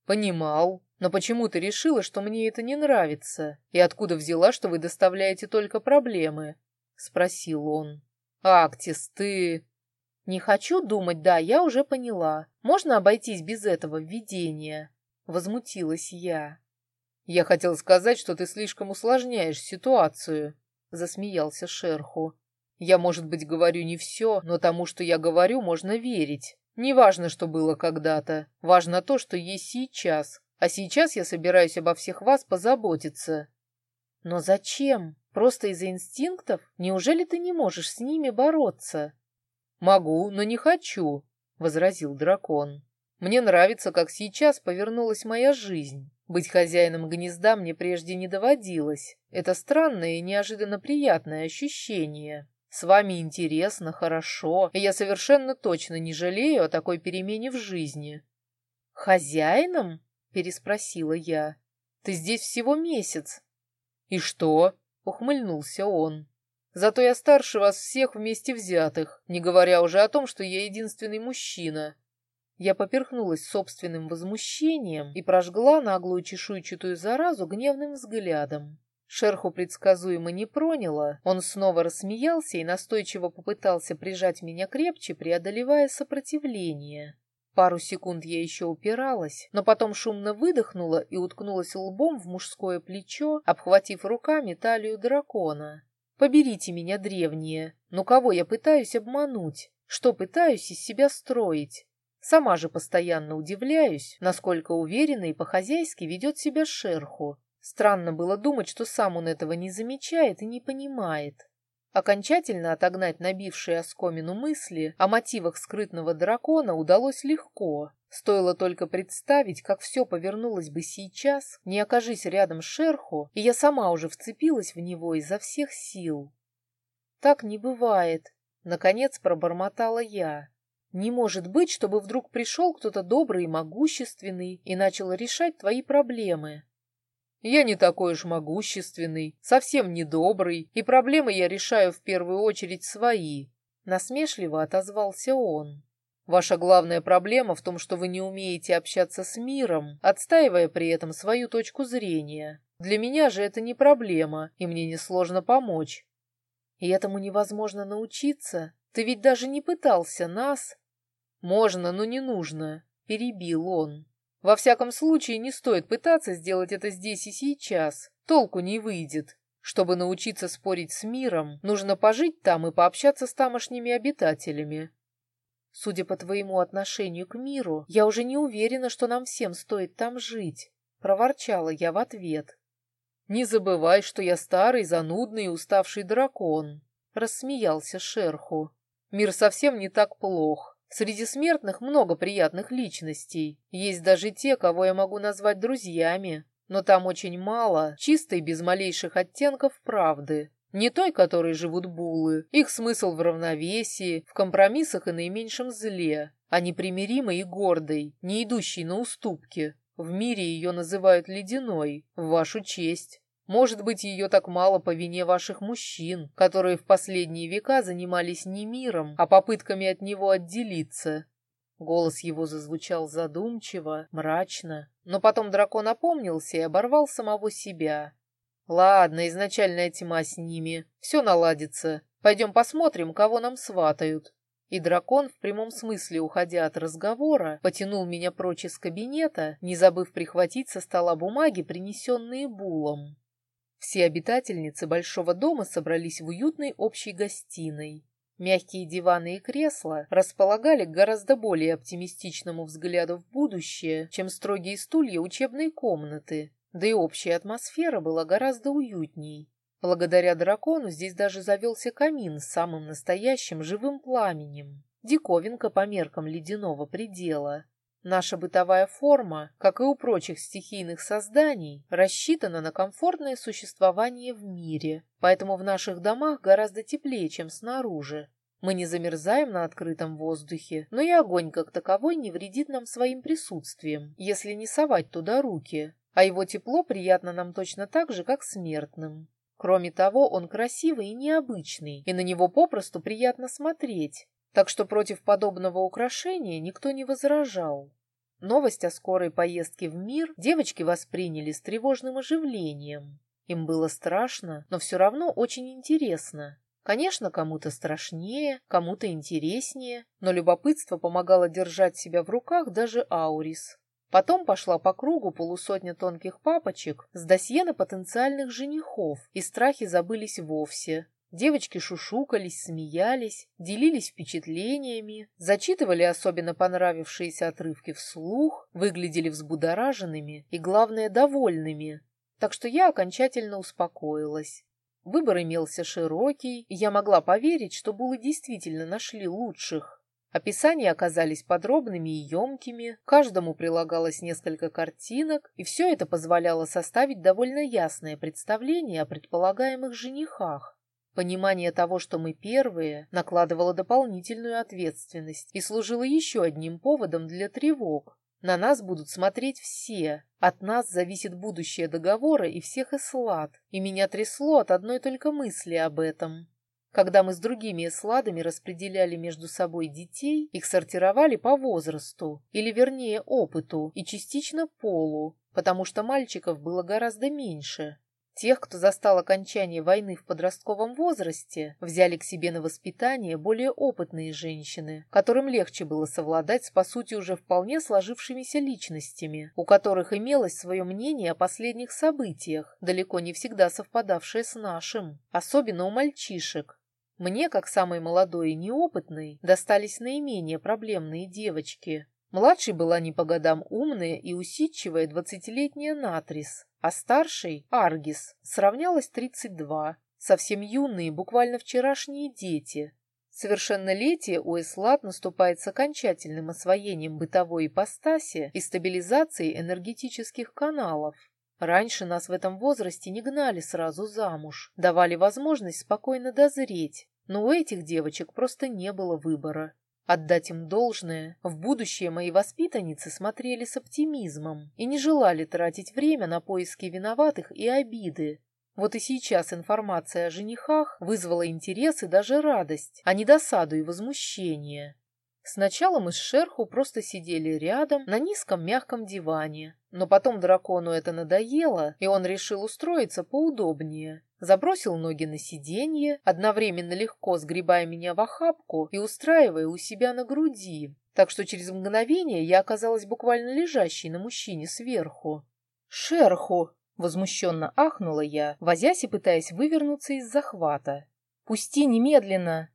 Понимал. Но почему ты решила, что мне это не нравится? И откуда взяла, что вы доставляете только проблемы? Спросил он. Актис, ты... Не хочу думать, да, я уже поняла. Можно обойтись без этого введения? Возмутилась я. Я хотел сказать, что ты слишком усложняешь ситуацию. Засмеялся Шерху. Я, может быть, говорю не все, но тому, что я говорю, можно верить. Не важно, что было когда-то. Важно то, что есть сейчас. А сейчас я собираюсь обо всех вас позаботиться. Но зачем? Просто из-за инстинктов? Неужели ты не можешь с ними бороться? Могу, но не хочу, возразил дракон. Мне нравится, как сейчас повернулась моя жизнь. Быть хозяином гнезда мне прежде не доводилось. Это странное и неожиданно приятное ощущение. С вами интересно, хорошо, и я совершенно точно не жалею о такой перемене в жизни. Хозяином? Переспросила я. Ты здесь всего месяц. И что? ухмыльнулся он. Зато я старше вас всех вместе взятых, не говоря уже о том, что я единственный мужчина. Я поперхнулась собственным возмущением и прожгла наглую чешуйчатую заразу гневным взглядом. Шерху предсказуемо не проняло, он снова рассмеялся и настойчиво попытался прижать меня крепче, преодолевая сопротивление. Пару секунд я еще упиралась, но потом шумно выдохнула и уткнулась лбом в мужское плечо, обхватив руками талию дракона. «Поберите меня, древние! Ну кого я пытаюсь обмануть? Что пытаюсь из себя строить? Сама же постоянно удивляюсь, насколько уверенно и по-хозяйски ведет себя шерху. Странно было думать, что сам он этого не замечает и не понимает. Окончательно отогнать набившие оскомину мысли о мотивах скрытного дракона удалось легко. Стоило только представить, как все повернулось бы сейчас, не окажись рядом шерху, и я сама уже вцепилась в него изо всех сил. «Так не бывает», — наконец пробормотала я. «Не может быть, чтобы вдруг пришел кто-то добрый и могущественный и начал решать твои проблемы. Я не такой уж могущественный, совсем не добрый, и проблемы я решаю в первую очередь свои. Насмешливо отозвался он. Ваша главная проблема в том, что вы не умеете общаться с миром, отстаивая при этом свою точку зрения. Для меня же это не проблема, и мне несложно помочь. И этому невозможно научиться. Ты ведь даже не пытался нас. Можно, но не нужно, перебил он. Во всяком случае, не стоит пытаться сделать это здесь и сейчас. Толку не выйдет. Чтобы научиться спорить с миром, нужно пожить там и пообщаться с тамошними обитателями. Судя по твоему отношению к миру, я уже не уверена, что нам всем стоит там жить, проворчала я в ответ. Не забывай, что я старый, занудный и уставший дракон, рассмеялся Шерху. Мир совсем не так плох. Среди смертных много приятных личностей. Есть даже те, кого я могу назвать друзьями. Но там очень мало, чистой, без малейших оттенков правды. Не той, которой живут булы. Их смысл в равновесии, в компромиссах и наименьшем зле, а непримиримой и гордой, не идущей на уступки. В мире ее называют ледяной, в вашу честь. Может быть, ее так мало по вине ваших мужчин, которые в последние века занимались не миром, а попытками от него отделиться. Голос его зазвучал задумчиво, мрачно, но потом дракон опомнился и оборвал самого себя. «Ладно, изначальная тьма с ними. Все наладится. Пойдем посмотрим, кого нам сватают». И дракон, в прямом смысле уходя от разговора, потянул меня прочь из кабинета, не забыв прихватить со стола бумаги, принесенные булом. Все обитательницы большого дома собрались в уютной общей гостиной. Мягкие диваны и кресла располагали к гораздо более оптимистичному взгляду в будущее, чем строгие стулья учебной комнаты, да и общая атмосфера была гораздо уютней. Благодаря дракону здесь даже завелся камин с самым настоящим живым пламенем. Диковинка по меркам ледяного предела. Наша бытовая форма, как и у прочих стихийных созданий, рассчитана на комфортное существование в мире, поэтому в наших домах гораздо теплее, чем снаружи. Мы не замерзаем на открытом воздухе, но и огонь как таковой не вредит нам своим присутствием, если не совать туда руки, а его тепло приятно нам точно так же, как смертным. Кроме того, он красивый и необычный, и на него попросту приятно смотреть, так что против подобного украшения никто не возражал. Новость о скорой поездке в мир девочки восприняли с тревожным оживлением. Им было страшно, но все равно очень интересно. Конечно, кому-то страшнее, кому-то интереснее, но любопытство помогало держать себя в руках даже Аурис. Потом пошла по кругу полусотня тонких папочек с досье на потенциальных женихов, и страхи забылись вовсе. Девочки шушукались, смеялись, делились впечатлениями, зачитывали особенно понравившиеся отрывки вслух, выглядели взбудораженными и, главное, довольными. Так что я окончательно успокоилась. Выбор имелся широкий, и я могла поверить, что булы действительно нашли лучших. Описания оказались подробными и емкими, каждому прилагалось несколько картинок, и все это позволяло составить довольно ясное представление о предполагаемых женихах. Понимание того, что мы первые, накладывало дополнительную ответственность и служило еще одним поводом для тревог. На нас будут смотреть все. От нас зависит будущее договора и всех эслад, и меня трясло от одной только мысли об этом. Когда мы с другими эсладами распределяли между собой детей, их сортировали по возрасту, или вернее опыту, и частично полу, потому что мальчиков было гораздо меньше. Тех, кто застал окончание войны в подростковом возрасте, взяли к себе на воспитание более опытные женщины, которым легче было совладать с, по сути, уже вполне сложившимися личностями, у которых имелось свое мнение о последних событиях, далеко не всегда совпадавшее с нашим, особенно у мальчишек. Мне, как самой молодой и неопытной, достались наименее проблемные девочки. Младшей была не по годам умная и усидчивая двадцатилетняя Натрис, а старшей, Аргис, сравнялось 32, совсем юные, буквально вчерашние дети. Совершеннолетие у Эслат наступает с окончательным освоением бытовой ипостаси и стабилизацией энергетических каналов. Раньше нас в этом возрасте не гнали сразу замуж, давали возможность спокойно дозреть, но у этих девочек просто не было выбора. Отдать им должное, в будущее мои воспитанницы смотрели с оптимизмом и не желали тратить время на поиски виноватых и обиды. Вот и сейчас информация о женихах вызвала интерес и даже радость, а не досаду и возмущение. Сначала мы с Шерху просто сидели рядом на низком мягком диване, но потом дракону это надоело, и он решил устроиться поудобнее. Забросил ноги на сиденье, одновременно легко сгребая меня в охапку и устраивая у себя на груди, так что через мгновение я оказалась буквально лежащей на мужчине сверху. «Шерху!» — возмущенно ахнула я, возясь и пытаясь вывернуться из захвата. «Пусти немедленно!»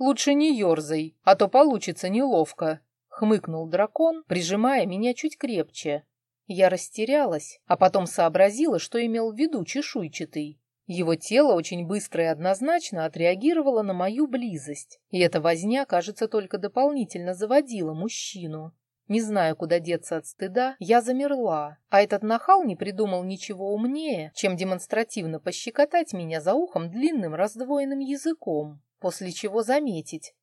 «Лучше не ерзай, а то получится неловко», — хмыкнул дракон, прижимая меня чуть крепче. Я растерялась, а потом сообразила, что имел в виду чешуйчатый. Его тело очень быстро и однозначно отреагировало на мою близость, и эта возня, кажется, только дополнительно заводила мужчину. Не зная, куда деться от стыда, я замерла, а этот нахал не придумал ничего умнее, чем демонстративно пощекотать меня за ухом длинным раздвоенным языком после чего заметить.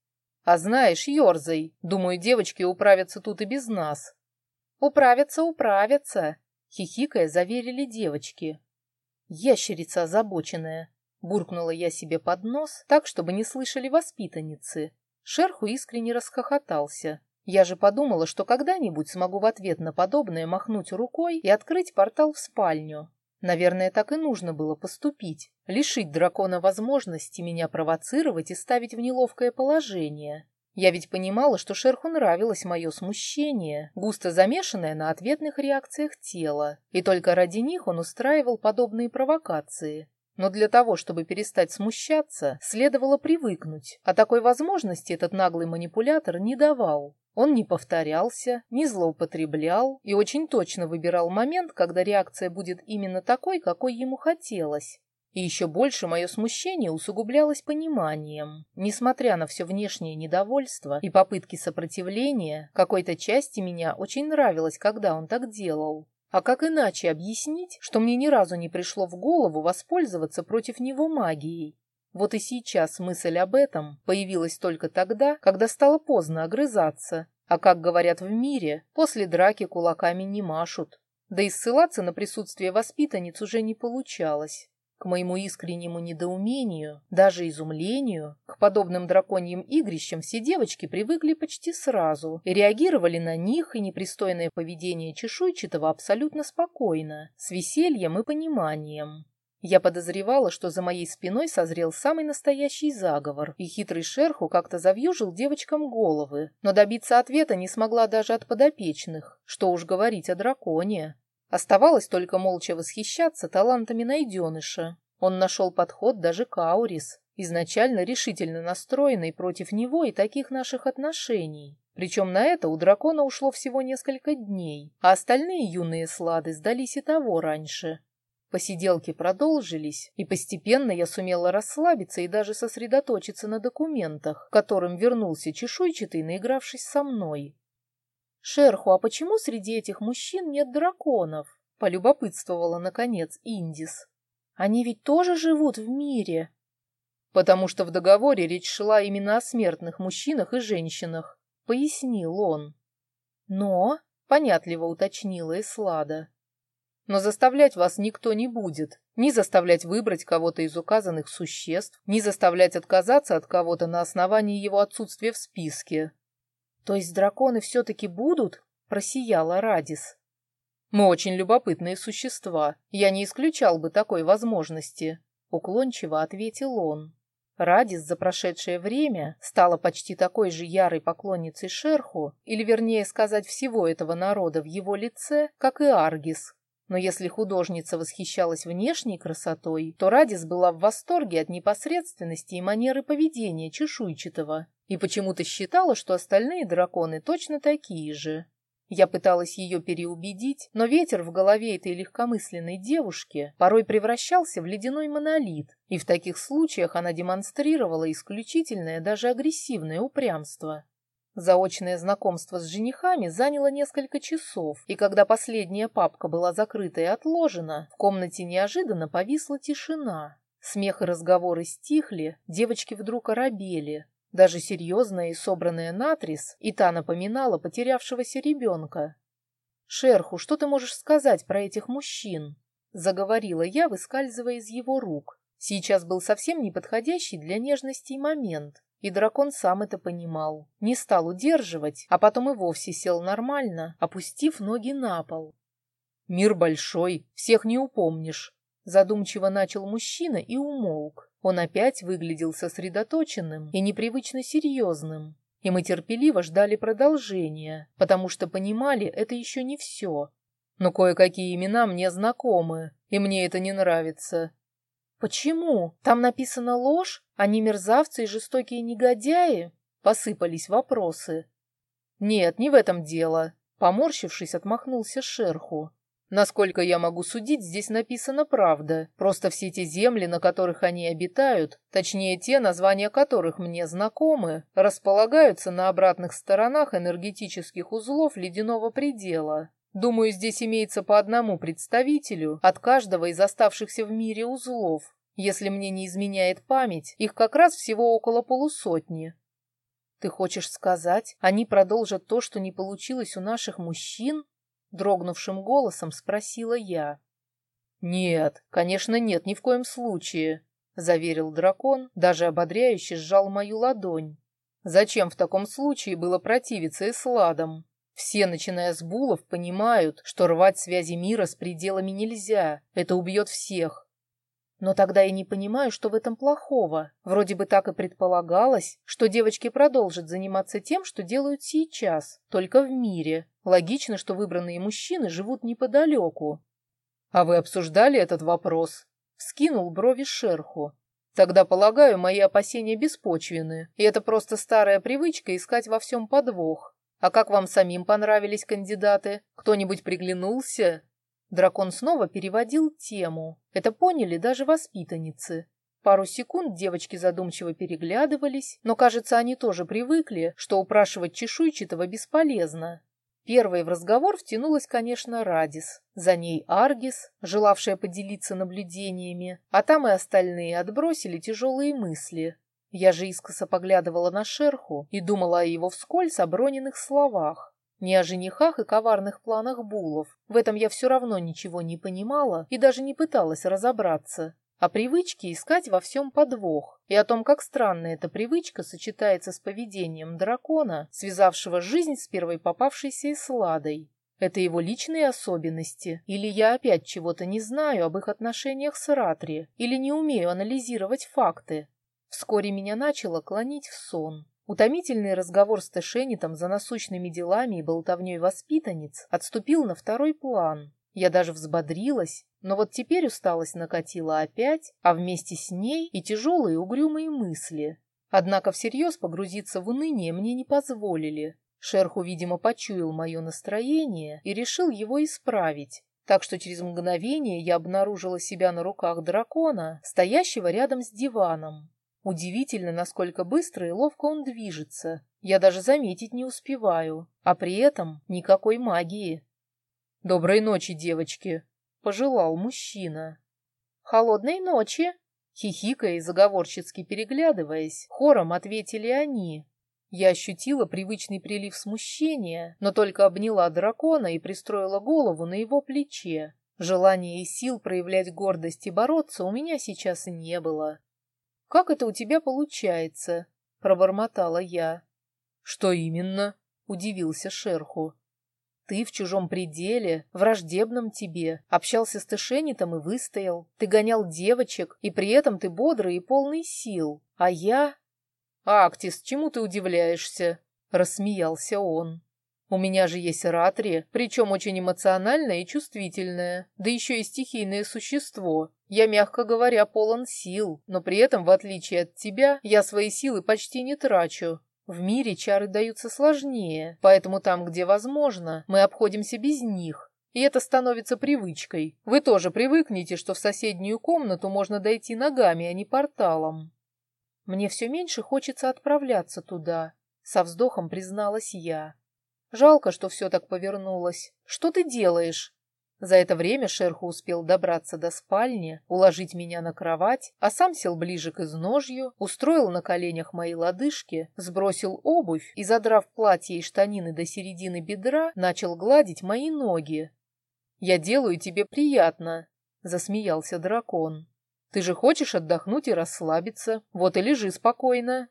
А знаешь, ерзай, думаю, девочки управятся тут и без нас. Управятся, управятся, хихикая заверили девочки. Ящерица озабоченная. Буркнула я себе под нос, так, чтобы не слышали воспитанницы. Шерху искренне расхохотался. Я же подумала, что когда-нибудь смогу в ответ на подобное махнуть рукой и открыть портал в спальню. Наверное, так и нужно было поступить. Лишить дракона возможности меня провоцировать и ставить в неловкое положение. Я ведь понимала, что шерху нравилось мое смущение, густо замешанное на ответных реакциях тела, и только ради них он устраивал подобные провокации. Но для того, чтобы перестать смущаться, следовало привыкнуть, а такой возможности этот наглый манипулятор не давал. Он не повторялся, не злоупотреблял и очень точно выбирал момент, когда реакция будет именно такой, какой ему хотелось. И еще больше мое смущение усугублялось пониманием. Несмотря на все внешнее недовольство и попытки сопротивления, какой-то части меня очень нравилось, когда он так делал. А как иначе объяснить, что мне ни разу не пришло в голову воспользоваться против него магией? Вот и сейчас мысль об этом появилась только тогда, когда стало поздно огрызаться. А как говорят в мире, после драки кулаками не машут. Да и ссылаться на присутствие воспитанниц уже не получалось. К моему искреннему недоумению, даже изумлению, к подобным драконьим игрищам все девочки привыкли почти сразу и реагировали на них и непристойное поведение чешуйчатого абсолютно спокойно, с весельем и пониманием. Я подозревала, что за моей спиной созрел самый настоящий заговор, и хитрый шерху как-то завьюжил девочкам головы, но добиться ответа не смогла даже от подопечных, что уж говорить о драконе. Оставалось только молча восхищаться талантами найденыша. Он нашел подход даже к Аурис, изначально решительно настроенный против него и таких наших отношений. Причем на это у дракона ушло всего несколько дней, а остальные юные слады сдались и того раньше. Посиделки продолжились, и постепенно я сумела расслабиться и даже сосредоточиться на документах, к которым вернулся чешуйчатый, наигравшись со мной. «Шерху, а почему среди этих мужчин нет драконов?» — полюбопытствовала, наконец, Индис. «Они ведь тоже живут в мире?» «Потому что в договоре речь шла именно о смертных мужчинах и женщинах», — пояснил он. «Но...» — понятливо уточнила Эслада. Но заставлять вас никто не будет. Ни заставлять выбрать кого-то из указанных существ, ни заставлять отказаться от кого-то на основании его отсутствия в списке. То есть драконы все-таки будут? Просияла Радис. Мы очень любопытные существа. Я не исключал бы такой возможности», — уклончиво ответил он. Радис за прошедшее время стала почти такой же ярой поклонницей Шерху, или вернее сказать всего этого народа в его лице, как и Аргис. Но если художница восхищалась внешней красотой, то Радис была в восторге от непосредственности и манеры поведения чешуйчатого и почему-то считала, что остальные драконы точно такие же. Я пыталась ее переубедить, но ветер в голове этой легкомысленной девушки порой превращался в ледяной монолит, и в таких случаях она демонстрировала исключительное, даже агрессивное упрямство. Заочное знакомство с женихами заняло несколько часов, и когда последняя папка была закрыта и отложена, в комнате неожиданно повисла тишина. Смех и разговоры стихли, девочки вдруг оробели, даже серьезная и собранная Натрис и та напоминала потерявшегося ребенка. «Шерху, что ты можешь сказать про этих мужчин?» Заговорила я, выскальзывая из его рук. Сейчас был совсем неподходящий для нежностей момент, и дракон сам это понимал. Не стал удерживать, а потом и вовсе сел нормально, опустив ноги на пол. «Мир большой, всех не упомнишь», — задумчиво начал мужчина и умолк. Он опять выглядел сосредоточенным и непривычно серьезным, и мы терпеливо ждали продолжения, потому что понимали, это еще не все. Но кое-какие имена мне знакомы, и мне это не нравится. «Почему? Там написано ложь? Они мерзавцы и жестокие негодяи?» Посыпались вопросы. «Нет, не в этом дело», — поморщившись, отмахнулся шерху. Насколько я могу судить, здесь написана правда. Просто все те земли, на которых они обитают, точнее те, названия которых мне знакомы, располагаются на обратных сторонах энергетических узлов ледяного предела. Думаю, здесь имеется по одному представителю от каждого из оставшихся в мире узлов. Если мне не изменяет память, их как раз всего около полусотни. Ты хочешь сказать, они продолжат то, что не получилось у наших мужчин? Дрогнувшим голосом спросила я. «Нет, конечно нет, ни в коем случае», — заверил дракон, даже ободряюще сжал мою ладонь. «Зачем в таком случае было противиться Эсладам? Все, начиная с булов, понимают, что рвать связи мира с пределами нельзя, это убьет всех. Но тогда я не понимаю, что в этом плохого. Вроде бы так и предполагалось, что девочки продолжат заниматься тем, что делают сейчас, только в мире. Логично, что выбранные мужчины живут неподалеку. А вы обсуждали этот вопрос? Вскинул брови шерху. Тогда, полагаю, мои опасения беспочвены, и это просто старая привычка искать во всем подвох. А как вам самим понравились кандидаты? Кто-нибудь приглянулся? Дракон снова переводил тему. Это поняли даже воспитанницы. Пару секунд девочки задумчиво переглядывались, но, кажется, они тоже привыкли, что упрашивать чешуйчатого бесполезно. Первой в разговор втянулась, конечно, Радис, за ней Аргис, желавшая поделиться наблюдениями, а там и остальные отбросили тяжелые мысли. Я же искоса поглядывала на шерху и думала о его вскользь оброненных словах. Не о женихах и коварных планах Булов. В этом я все равно ничего не понимала и даже не пыталась разобраться. О привычке искать во всем подвох и о том, как странно эта привычка сочетается с поведением дракона, связавшего жизнь с первой попавшейся Исладой. Это его личные особенности, или я опять чего-то не знаю об их отношениях с Ратри, или не умею анализировать факты. Вскоре меня начало клонить в сон. Утомительный разговор с Тэшенитом за насущными делами и болтовней воспитанниц отступил на второй план. Я даже взбодрилась, но вот теперь усталость накатила опять, а вместе с ней и тяжелые угрюмые мысли. Однако всерьез погрузиться в уныние мне не позволили. Шерху, видимо, почуял мое настроение и решил его исправить, так что через мгновение я обнаружила себя на руках дракона, стоящего рядом с диваном. Удивительно, насколько быстро и ловко он движется. Я даже заметить не успеваю, а при этом никакой магии. «Доброй ночи, девочки!» — пожелал мужчина. «Холодной ночи!» Хихикая и заговорщицки переглядываясь, хором ответили они. Я ощутила привычный прилив смущения, но только обняла дракона и пристроила голову на его плече. Желания и сил проявлять гордость и бороться у меня сейчас не было. «Как это у тебя получается?» — пробормотала я. «Что именно?» — удивился шерху. Ты в чужом пределе, враждебном тебе, общался с Тышенитом и выстоял. Ты гонял девочек, и при этом ты бодрый и полный сил. А я... «Актис, чему ты удивляешься?» — рассмеялся он. «У меня же есть ратри, причем очень эмоциональное и чувствительное, да еще и стихийное существо. Я, мягко говоря, полон сил, но при этом, в отличие от тебя, я свои силы почти не трачу. В мире чары даются сложнее, поэтому там, где возможно, мы обходимся без них. И это становится привычкой. Вы тоже привыкнете, что в соседнюю комнату можно дойти ногами, а не порталом. Мне все меньше хочется отправляться туда, со вздохом призналась я. Жалко, что все так повернулось. Что ты делаешь? За это время Шерху успел добраться до спальни, уложить меня на кровать, а сам сел ближе к изножью, устроил на коленях мои лодыжки, сбросил обувь и, задрав платье и штанины до середины бедра, начал гладить мои ноги. «Я делаю тебе приятно», — засмеялся дракон. «Ты же хочешь отдохнуть и расслабиться, вот и лежи спокойно».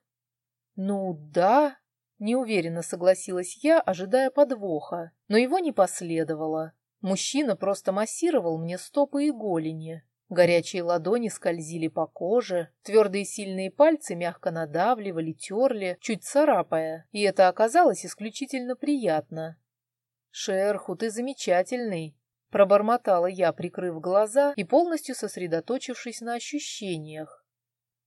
«Ну да», — неуверенно согласилась я, ожидая подвоха, но его не последовало. Мужчина просто массировал мне стопы и голени. Горячие ладони скользили по коже, твердые сильные пальцы мягко надавливали, терли, чуть царапая, и это оказалось исключительно приятно. «Шерху, ты замечательный!» — пробормотала я, прикрыв глаза и полностью сосредоточившись на ощущениях.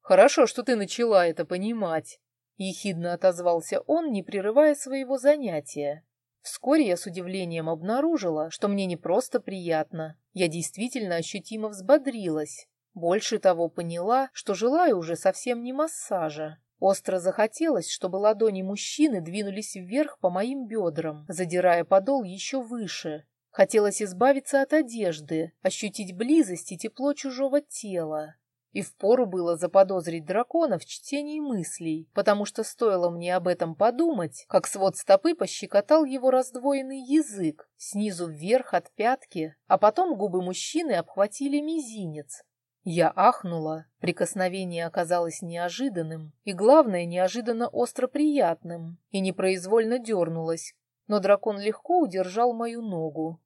«Хорошо, что ты начала это понимать», — ехидно отозвался он, не прерывая своего занятия. Вскоре я с удивлением обнаружила, что мне не просто приятно, я действительно ощутимо взбодрилась. Больше того поняла, что желаю уже совсем не массажа. Остро захотелось, чтобы ладони мужчины двинулись вверх по моим бедрам, задирая подол еще выше. Хотелось избавиться от одежды, ощутить близость и тепло чужого тела. И впору было заподозрить дракона в чтении мыслей, потому что стоило мне об этом подумать, как свод стопы пощекотал его раздвоенный язык, снизу вверх от пятки, а потом губы мужчины обхватили мизинец. Я ахнула, прикосновение оказалось неожиданным, и, главное, неожиданно остро приятным, и непроизвольно дернулась, но дракон легко удержал мою ногу.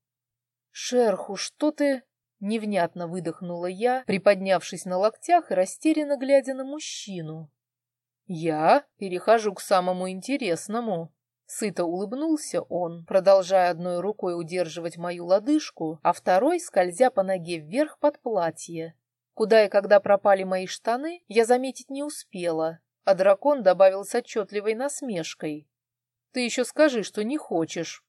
«Шерху, что ты...» Невнятно выдохнула я, приподнявшись на локтях и растерянно глядя на мужчину. «Я перехожу к самому интересному». Сыто улыбнулся он, продолжая одной рукой удерживать мою лодыжку, а второй скользя по ноге вверх под платье. Куда и когда пропали мои штаны, я заметить не успела, а дракон добавил с отчетливой насмешкой. «Ты еще скажи, что не хочешь».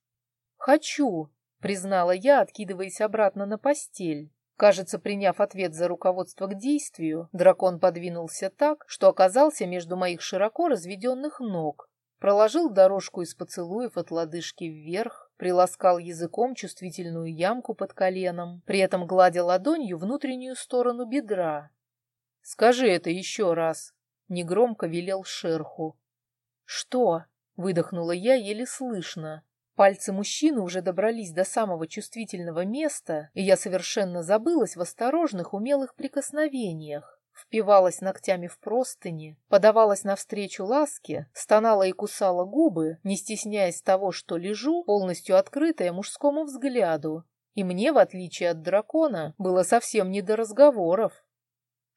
«Хочу», признала я, откидываясь обратно на постель. Кажется, приняв ответ за руководство к действию, дракон подвинулся так, что оказался между моих широко разведенных ног, проложил дорожку из поцелуев от лодыжки вверх, приласкал языком чувствительную ямку под коленом, при этом гладя ладонью внутреннюю сторону бедра. «Скажи это еще раз», — негромко велел шерху. «Что?» — выдохнула я еле слышно. Пальцы мужчины уже добрались до самого чувствительного места, и я совершенно забылась в осторожных, умелых прикосновениях. Впивалась ногтями в простыни, подавалась навстречу ласке, стонала и кусала губы, не стесняясь того, что лежу, полностью открытая мужскому взгляду. И мне, в отличие от дракона, было совсем не до разговоров.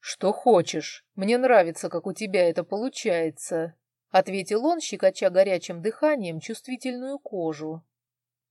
«Что хочешь. Мне нравится, как у тебя это получается», — ответил он, щекоча горячим дыханием чувствительную кожу.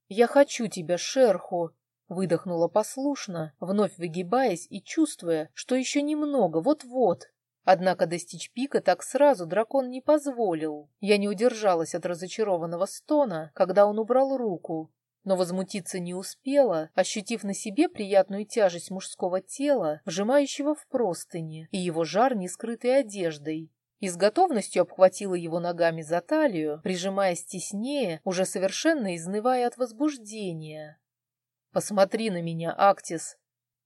«Я хочу тебя, шерху!» — выдохнула послушно, вновь выгибаясь и чувствуя, что еще немного, вот-вот. Однако достичь пика так сразу дракон не позволил. Я не удержалась от разочарованного стона, когда он убрал руку, но возмутиться не успела, ощутив на себе приятную тяжесть мужского тела, вжимающего в простыни, и его жар нескрытой одеждой и с готовностью обхватила его ногами за талию, прижимаясь теснее, уже совершенно изнывая от возбуждения. «Посмотри на меня, Актис!»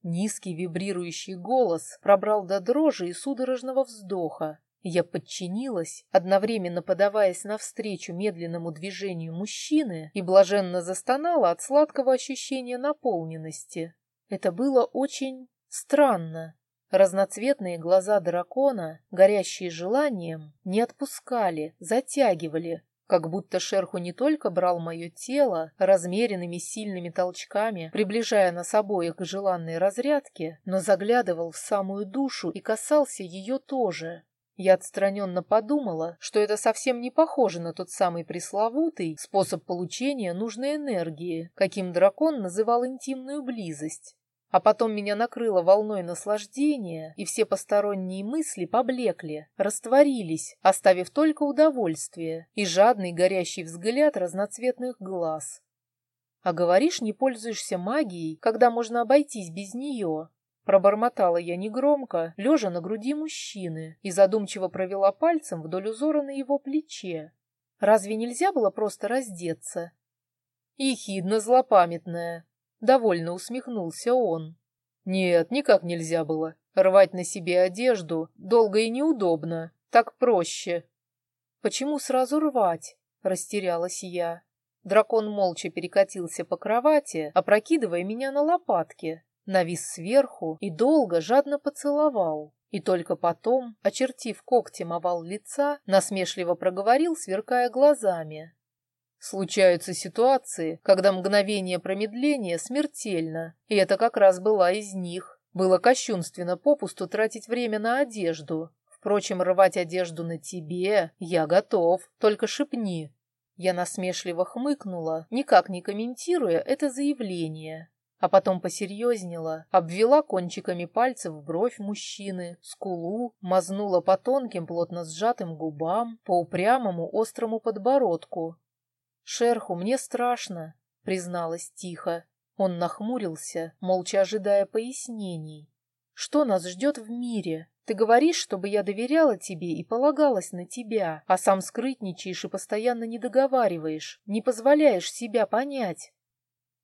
Низкий вибрирующий голос пробрал до дрожи и судорожного вздоха. Я подчинилась, одновременно подаваясь навстречу медленному движению мужчины и блаженно застонала от сладкого ощущения наполненности. Это было очень странно. Разноцветные глаза дракона, горящие желанием, не отпускали, затягивали, как будто шерху не только брал мое тело размеренными сильными толчками, приближая нас обоих к желанной разрядке, но заглядывал в самую душу и касался ее тоже. Я отстраненно подумала, что это совсем не похоже на тот самый пресловутый способ получения нужной энергии, каким дракон называл интимную близость. А потом меня накрыло волной наслаждения, и все посторонние мысли поблекли, растворились, оставив только удовольствие и жадный горящий взгляд разноцветных глаз. А говоришь, не пользуешься магией, когда можно обойтись без нее. Пробормотала я негромко, лежа на груди мужчины, и задумчиво провела пальцем вдоль узора на его плече. Разве нельзя было просто раздеться? Ехидно злопамятная, Довольно усмехнулся он. Нет, никак нельзя было. Рвать на себе одежду долго и неудобно. Так проще. Почему сразу рвать? Растерялась я. Дракон молча перекатился по кровати, опрокидывая меня на лопатки, навис сверху и долго жадно поцеловал. И только потом, очертив когтем овал лица, насмешливо проговорил, сверкая глазами. Случаются ситуации, когда мгновение промедления смертельно, и это как раз была из них. Было кощунственно попусту тратить время на одежду. Впрочем, рвать одежду на тебе я готов, только шепни. Я насмешливо хмыкнула, никак не комментируя это заявление. А потом посерьезнела, обвела кончиками пальцев бровь мужчины, скулу, мазнула по тонким, плотно сжатым губам, по упрямому острому подбородку, «Шерху, мне страшно», — призналась тихо. Он нахмурился, молча ожидая пояснений. «Что нас ждет в мире? Ты говоришь, чтобы я доверяла тебе и полагалась на тебя, а сам скрытничаешь и постоянно не договариваешь, не позволяешь себя понять».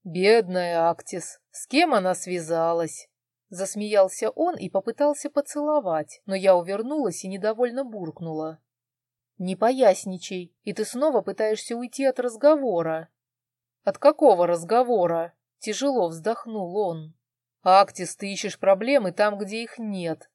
«Бедная Актис, с кем она связалась?» Засмеялся он и попытался поцеловать, но я увернулась и недовольно буркнула. «Не поясничай, и ты снова пытаешься уйти от разговора». «От какого разговора?» — тяжело вздохнул он. «Актис, ты ищешь проблемы там, где их нет».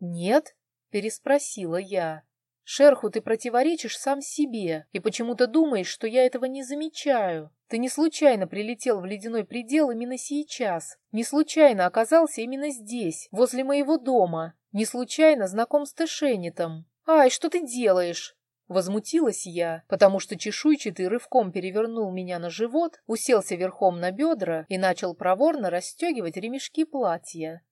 «Нет?» — переспросила я. «Шерху, ты противоречишь сам себе и почему-то думаешь, что я этого не замечаю. Ты не случайно прилетел в ледяной предел именно сейчас, не случайно оказался именно здесь, возле моего дома, не случайно знаком с Тэшенитом. «Ай, что ты делаешь?» Возмутилась я, потому что чешуйчатый рывком перевернул меня на живот, уселся верхом на бедра и начал проворно расстегивать ремешки платья.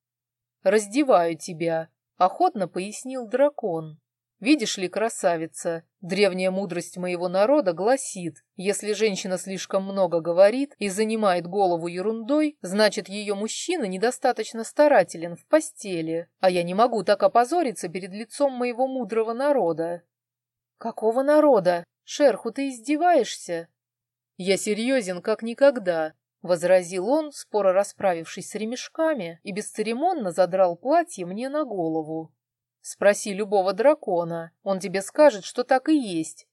«Раздеваю тебя», — охотно пояснил дракон. Видишь ли, красавица, древняя мудрость моего народа гласит, если женщина слишком много говорит и занимает голову ерундой, значит, ее мужчина недостаточно старателен в постели, а я не могу так опозориться перед лицом моего мудрого народа. Какого народа? Шерху, ты издеваешься? Я серьезен, как никогда, — возразил он, споро расправившись с ремешками, и бесцеремонно задрал платье мне на голову. Спроси любого дракона, он тебе скажет, что так и есть.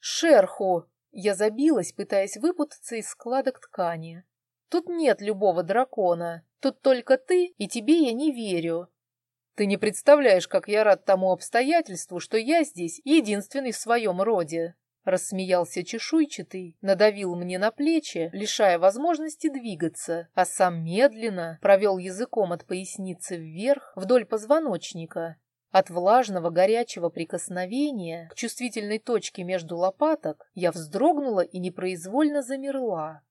Шерху! Я забилась, пытаясь выпутаться из складок ткани. Тут нет любого дракона, тут только ты, и тебе я не верю. Ты не представляешь, как я рад тому обстоятельству, что я здесь единственный в своем роде. Рассмеялся чешуйчатый, надавил мне на плечи, лишая возможности двигаться, а сам медленно провел языком от поясницы вверх вдоль позвоночника, от влажного горячего прикосновения к чувствительной точке между лопаток я вздрогнула и непроизвольно замерла.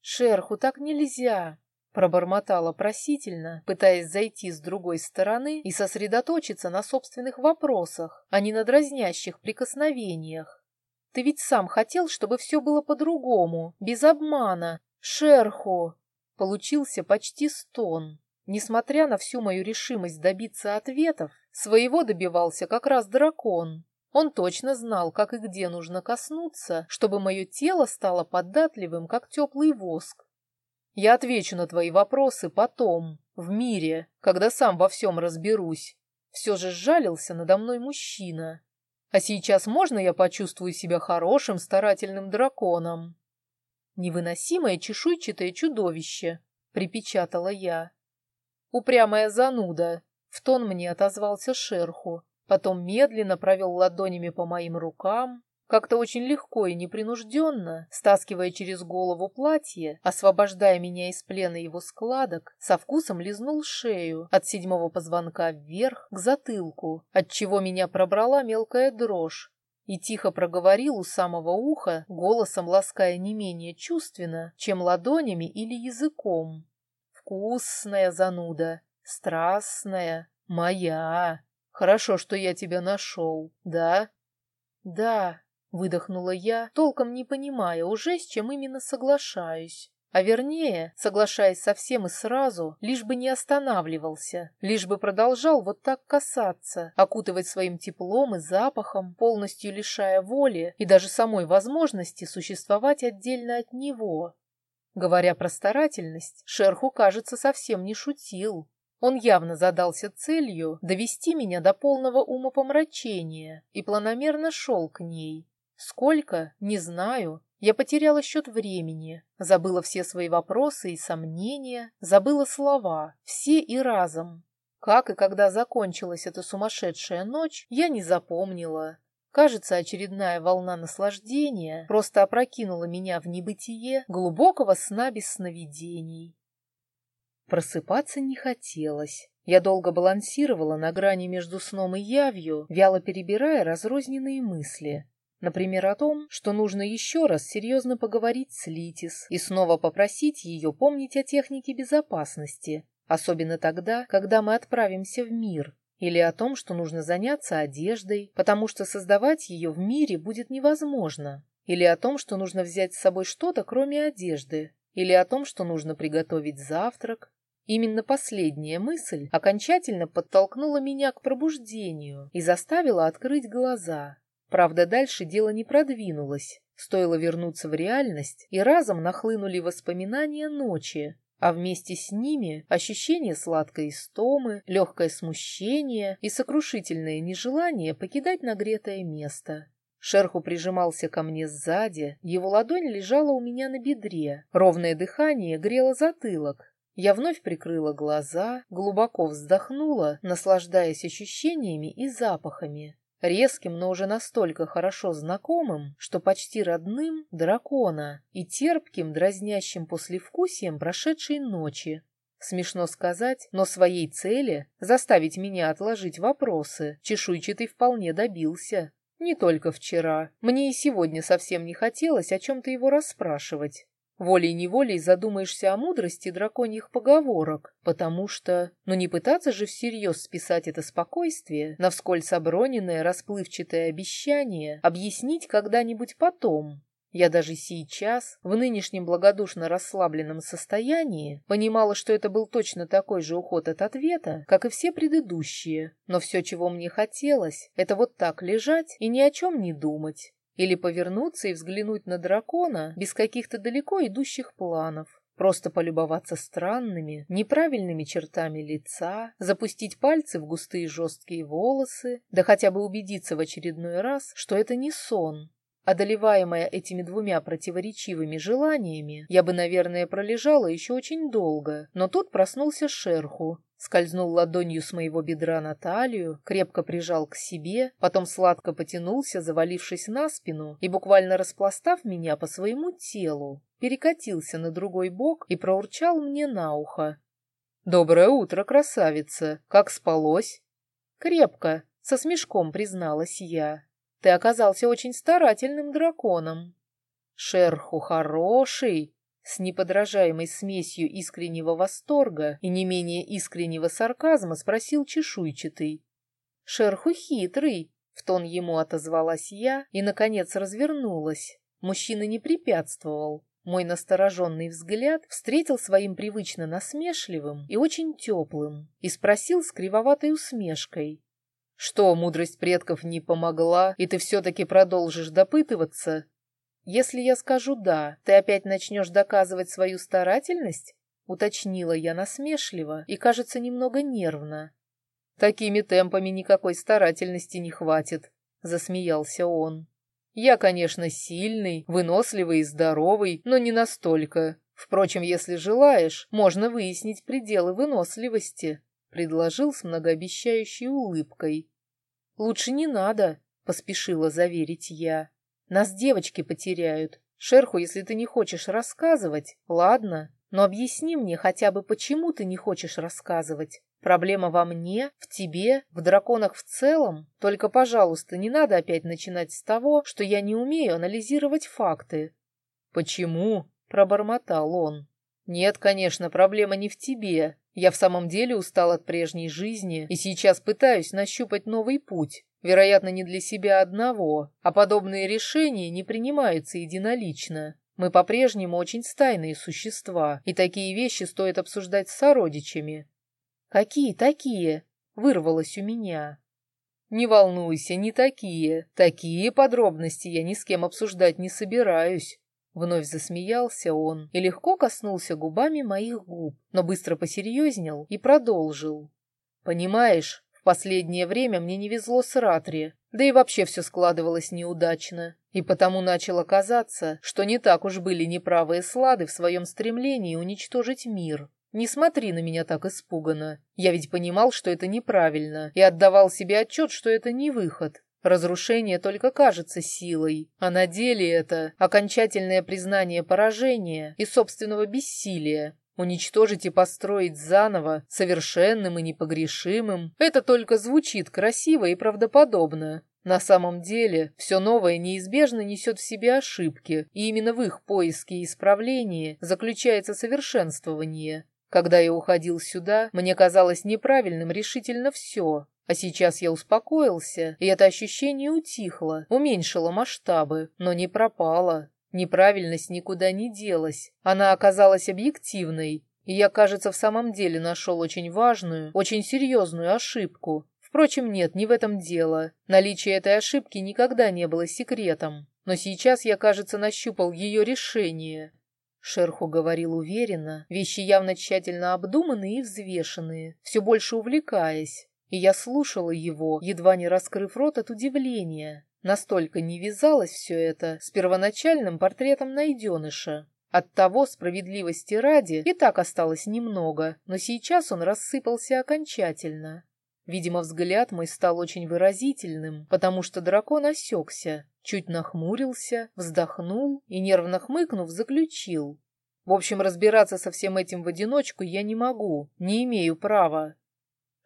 «Шерху, так нельзя!» — пробормотала просительно, пытаясь зайти с другой стороны и сосредоточиться на собственных вопросах, а не на дразнящих прикосновениях. «Ты ведь сам хотел, чтобы все было по-другому, без обмана. Шерху!» Получился почти стон. Несмотря на всю мою решимость добиться ответов, своего добивался как раз дракон. Он точно знал, как и где нужно коснуться, чтобы мое тело стало податливым, как теплый воск. Я отвечу на твои вопросы потом, в мире, когда сам во всем разберусь. Все же сжалился надо мной мужчина. А сейчас можно я почувствую себя хорошим, старательным драконом? Невыносимое чешуйчатое чудовище, припечатала я. Упрямая зануда. В тон мне отозвался шерху. Потом медленно провел ладонями по моим рукам, как-то очень легко и непринужденно, стаскивая через голову платье, освобождая меня из плена его складок, со вкусом лизнул шею от седьмого позвонка вверх к затылку, отчего меня пробрала мелкая дрожь, и тихо проговорил у самого уха, голосом лаская не менее чувственно, чем ладонями или языком. «Вкусная зануда, страстная, моя. Хорошо, что я тебя нашел, да?» «Да», Выдохнула я, толком не понимая уже, с чем именно соглашаюсь. А вернее, соглашаясь совсем и сразу, лишь бы не останавливался, лишь бы продолжал вот так касаться, окутывать своим теплом и запахом, полностью лишая воли и даже самой возможности существовать отдельно от него. Говоря про старательность, Шерху, кажется, совсем не шутил. Он явно задался целью довести меня до полного умопомрачения и планомерно шел к ней, Сколько? Не знаю. Я потеряла счет времени, забыла все свои вопросы и сомнения, забыла слова, все и разом. Как и когда закончилась эта сумасшедшая ночь, я не запомнила. Кажется, очередная волна наслаждения просто опрокинула меня в небытие глубокого сна без сновидений. Просыпаться не хотелось. Я долго балансировала на грани между сном и явью, вяло перебирая разрозненные мысли. Например, о том, что нужно еще раз серьезно поговорить с Литис и снова попросить ее помнить о технике безопасности, особенно тогда, когда мы отправимся в мир, или о том, что нужно заняться одеждой, потому что создавать ее в мире будет невозможно, или о том, что нужно взять с собой что-то, кроме одежды, или о том, что нужно приготовить завтрак. Именно последняя мысль окончательно подтолкнула меня к пробуждению и заставила открыть глаза. Правда, дальше дело не продвинулось. Стоило вернуться в реальность, и разом нахлынули воспоминания ночи, а вместе с ними ощущение сладкой истомы, легкое смущение и сокрушительное нежелание покидать нагретое место. Шерху прижимался ко мне сзади, его ладонь лежала у меня на бедре, ровное дыхание грело затылок. Я вновь прикрыла глаза, глубоко вздохнула, наслаждаясь ощущениями и запахами резким, но уже настолько хорошо знакомым, что почти родным дракона и терпким, дразнящим послевкусием прошедшей ночи. Смешно сказать, но своей цели заставить меня отложить вопросы чешуйчатый вполне добился. Не только вчера. Мне и сегодня совсем не хотелось о чем-то его расспрашивать. Волей-неволей задумаешься о мудрости драконьих поговорок, потому что... Ну не пытаться же всерьез списать это спокойствие на вскользь оброненное расплывчатое обещание объяснить когда-нибудь потом. Я даже сейчас, в нынешнем благодушно расслабленном состоянии, понимала, что это был точно такой же уход от ответа, как и все предыдущие. Но все, чего мне хотелось, это вот так лежать и ни о чем не думать. Или повернуться и взглянуть на дракона без каких-то далеко идущих планов. Просто полюбоваться странными, неправильными чертами лица, запустить пальцы в густые жесткие волосы, да хотя бы убедиться в очередной раз, что это не сон. Одолеваемая этими двумя противоречивыми желаниями, я бы, наверное, пролежала еще очень долго, но тут проснулся шерху, скользнул ладонью с моего бедра на талию, крепко прижал к себе, потом сладко потянулся, завалившись на спину и буквально распластав меня по своему телу, перекатился на другой бок и проурчал мне на ухо. «Доброе утро, красавица! Как спалось?» «Крепко», — со смешком призналась я. «Ты оказался очень старательным драконом». «Шерху хороший!» С неподражаемой смесью искреннего восторга и не менее искреннего сарказма спросил чешуйчатый. «Шерху хитрый!» — в тон ему отозвалась я и, наконец, развернулась. Мужчина не препятствовал. Мой настороженный взгляд встретил своим привычно насмешливым и очень теплым и спросил с кривоватой усмешкой. «Что, мудрость предков не помогла, и ты все-таки продолжишь допытываться?» «Если я скажу «да», ты опять начнешь доказывать свою старательность?» — уточнила я насмешливо и, кажется, немного нервно. «Такими темпами никакой старательности не хватит», — засмеялся он. «Я, конечно, сильный, выносливый и здоровый, но не настолько. Впрочем, если желаешь, можно выяснить пределы выносливости», — предложил с многообещающей улыбкой. «Лучше не надо», — поспешила заверить я. Нас девочки потеряют. Шерху, если ты не хочешь рассказывать, ладно, но объясни мне хотя бы, почему ты не хочешь рассказывать. Проблема во мне, в тебе, в драконах в целом? Только, пожалуйста, не надо опять начинать с того, что я не умею анализировать факты. Почему? Пробормотал он. Нет, конечно, проблема не в тебе. Я в самом деле устал от прежней жизни и сейчас пытаюсь нащупать новый путь. Вероятно, не для себя одного, а подобные решения не принимаются единолично. Мы по-прежнему очень стайные существа, и такие вещи стоит обсуждать с сородичами. «Какие такие?» — вырвалось у меня. «Не волнуйся, не такие. Такие подробности я ни с кем обсуждать не собираюсь. Вновь засмеялся он и легко коснулся губами моих губ, но быстро посерьезнел и продолжил. «Понимаешь, в последнее время мне не везло с Ратри, да и вообще все складывалось неудачно, и потому начало казаться, что не так уж были неправые слады в своем стремлении уничтожить мир. Не смотри на меня так испуганно. Я ведь понимал, что это неправильно, и отдавал себе отчет, что это не выход. Разрушение только кажется силой, а на деле это окончательное признание поражения и собственного бессилия. Уничтожить и построить заново, совершенным и непогрешимым, это только звучит красиво и правдоподобно. На самом деле, все новое неизбежно несет в себе ошибки, и именно в их поиске и исправлении заключается совершенствование. Когда я уходил сюда, мне казалось неправильным решительно все, а сейчас я успокоился, и это ощущение утихло, уменьшило масштабы, но не пропало. Неправильность никуда не делась, она оказалась объективной, и я, кажется, в самом деле нашел очень важную, очень серьезную ошибку. Впрочем, нет, не в этом дело. Наличие этой ошибки никогда не было секретом. Но сейчас я, кажется, нащупал ее решение. Шерху говорил уверенно, вещи явно тщательно обдуманные и взвешенные, все больше увлекаясь и я слушала его, едва не раскрыв рот от удивления. Настолько не вязалось все это с первоначальным портретом найденыша. Оттого справедливости ради и так осталось немного, но сейчас он рассыпался окончательно. Видимо, взгляд мой стал очень выразительным, потому что дракон осекся, чуть нахмурился, вздохнул и, нервно хмыкнув, заключил. В общем, разбираться со всем этим в одиночку я не могу, не имею права.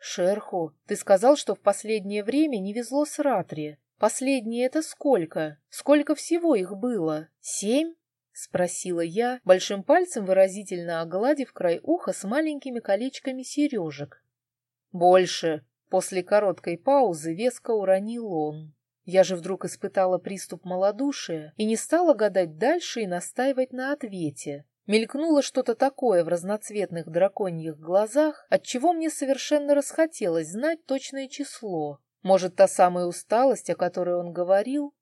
«Шерху, ты сказал, что в последнее время не везло с Ратри. Последнее это сколько? Сколько всего их было? Семь?» — спросила я, большим пальцем выразительно огладив край уха с маленькими колечками сережек. «Больше!» — после короткой паузы веско уронил он. Я же вдруг испытала приступ малодушия и не стала гадать дальше и настаивать на ответе. Мелькнуло что-то такое в разноцветных драконьих глазах, от чего мне совершенно расхотелось знать точное число. Может, та самая усталость, о которой он говорил?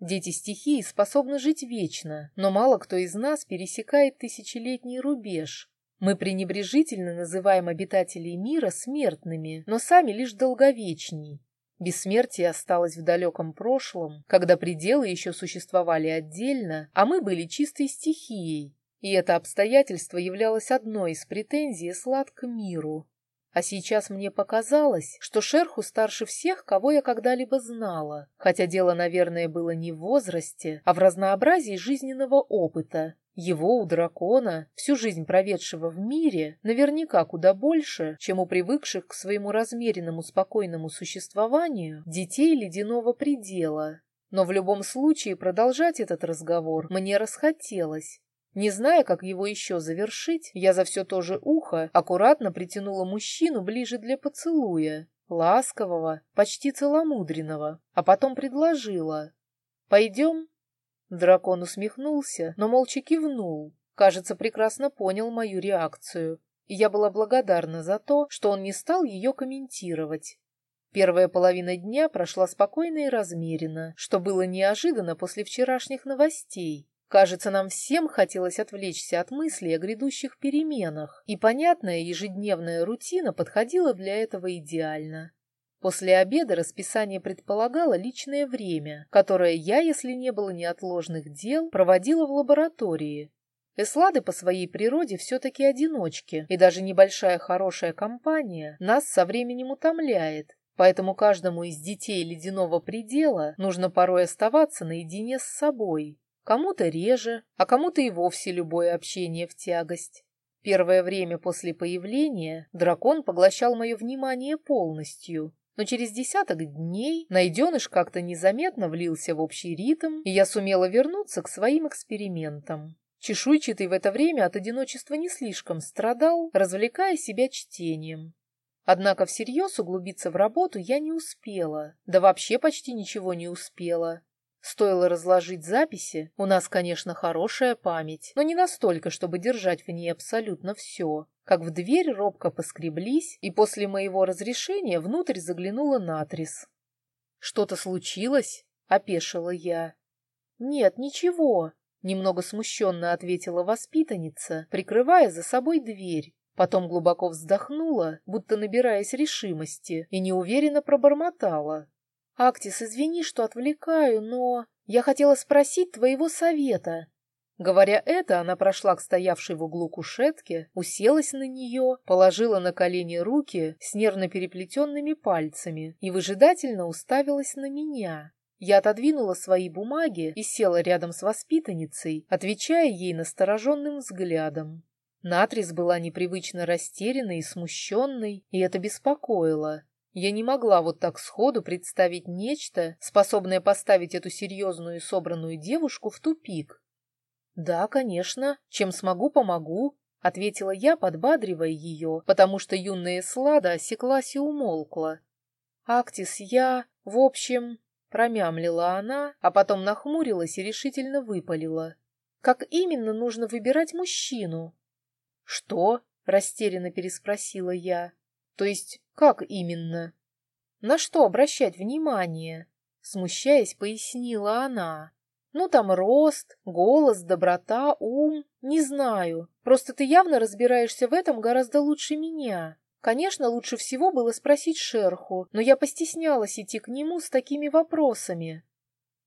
Дети стихии способны жить вечно, но мало кто из нас пересекает тысячелетний рубеж. Мы пренебрежительно называем обитателей мира смертными, но сами лишь долговечней. Бессмертие осталось в далеком прошлом, когда пределы еще существовали отдельно, а мы были чистой стихией, и это обстоятельство являлось одной из претензий Слад к миру. А сейчас мне показалось, что Шерху старше всех, кого я когда-либо знала, хотя дело, наверное, было не в возрасте, а в разнообразии жизненного опыта. Его у дракона, всю жизнь проведшего в мире, наверняка куда больше, чем у привыкших к своему размеренному спокойному существованию детей ледяного предела. Но в любом случае продолжать этот разговор мне расхотелось, не зная, как его еще завершить, я за все то же ухо аккуратно притянула мужчину ближе для поцелуя, ласкового, почти целомудренного, а потом предложила. «Пойдем?» Дракон усмехнулся, но молча кивнул. Кажется, прекрасно понял мою реакцию, и я была благодарна за то, что он не стал ее комментировать. Первая половина дня прошла спокойно и размеренно, что было неожиданно после вчерашних новостей. Кажется, нам всем хотелось отвлечься от мыслей о грядущих переменах, и понятная ежедневная рутина подходила для этого идеально. После обеда расписание предполагало личное время, которое я, если не было неотложных дел, проводила в лаборатории. Эслады по своей природе все-таки одиночки, и даже небольшая хорошая компания нас со временем утомляет, Поэтому каждому из детей ледяного предела нужно порой оставаться наедине с собой. Кому-то реже, а кому-то и вовсе любое общение в тягость. Первое время после появления дракон поглощал мое внимание полностью, но через десяток дней найденыш как-то незаметно влился в общий ритм, и я сумела вернуться к своим экспериментам. Чешуйчатый в это время от одиночества не слишком страдал, развлекая себя чтением. Однако всерьез углубиться в работу я не успела, да вообще почти ничего не успела. Стоило разложить записи, у нас, конечно, хорошая память, но не настолько, чтобы держать в ней абсолютно все. Как в дверь робко поскреблись, и после моего разрешения внутрь заглянула Натрис. «Что-то случилось?» — опешила я. «Нет, ничего», — немного смущенно ответила воспитанница, прикрывая за собой дверь. Потом глубоко вздохнула, будто набираясь решимости, и неуверенно пробормотала. «Актис, извини, что отвлекаю, но я хотела спросить твоего совета». Говоря это, она прошла к стоявшей в углу кушетке, уселась на нее, положила на колени руки с нервно переплетенными пальцами и выжидательно уставилась на меня. Я отодвинула свои бумаги и села рядом с воспитанницей, отвечая ей настороженным взглядом. Натрис была непривычно растерянной и смущенной, и это беспокоило. Я не могла вот так сходу представить нечто, способное поставить эту серьезную и собранную девушку в тупик. «Да, конечно. Чем смогу, помогу», — ответила я, подбадривая ее, потому что юная Слада осеклась и умолкла. «Актис, я... в общем...» — промямлила она, а потом нахмурилась и решительно выпалила. «Как именно нужно выбирать мужчину?» «Что?» — растерянно переспросила я. То есть, как именно? На что обращать внимание? Смущаясь, пояснила она. Ну, там рост, голос, доброта, ум, не знаю. Просто ты явно разбираешься в этом гораздо лучше меня. Конечно, лучше всего было спросить Шерху, но я постеснялась идти к нему с такими вопросами.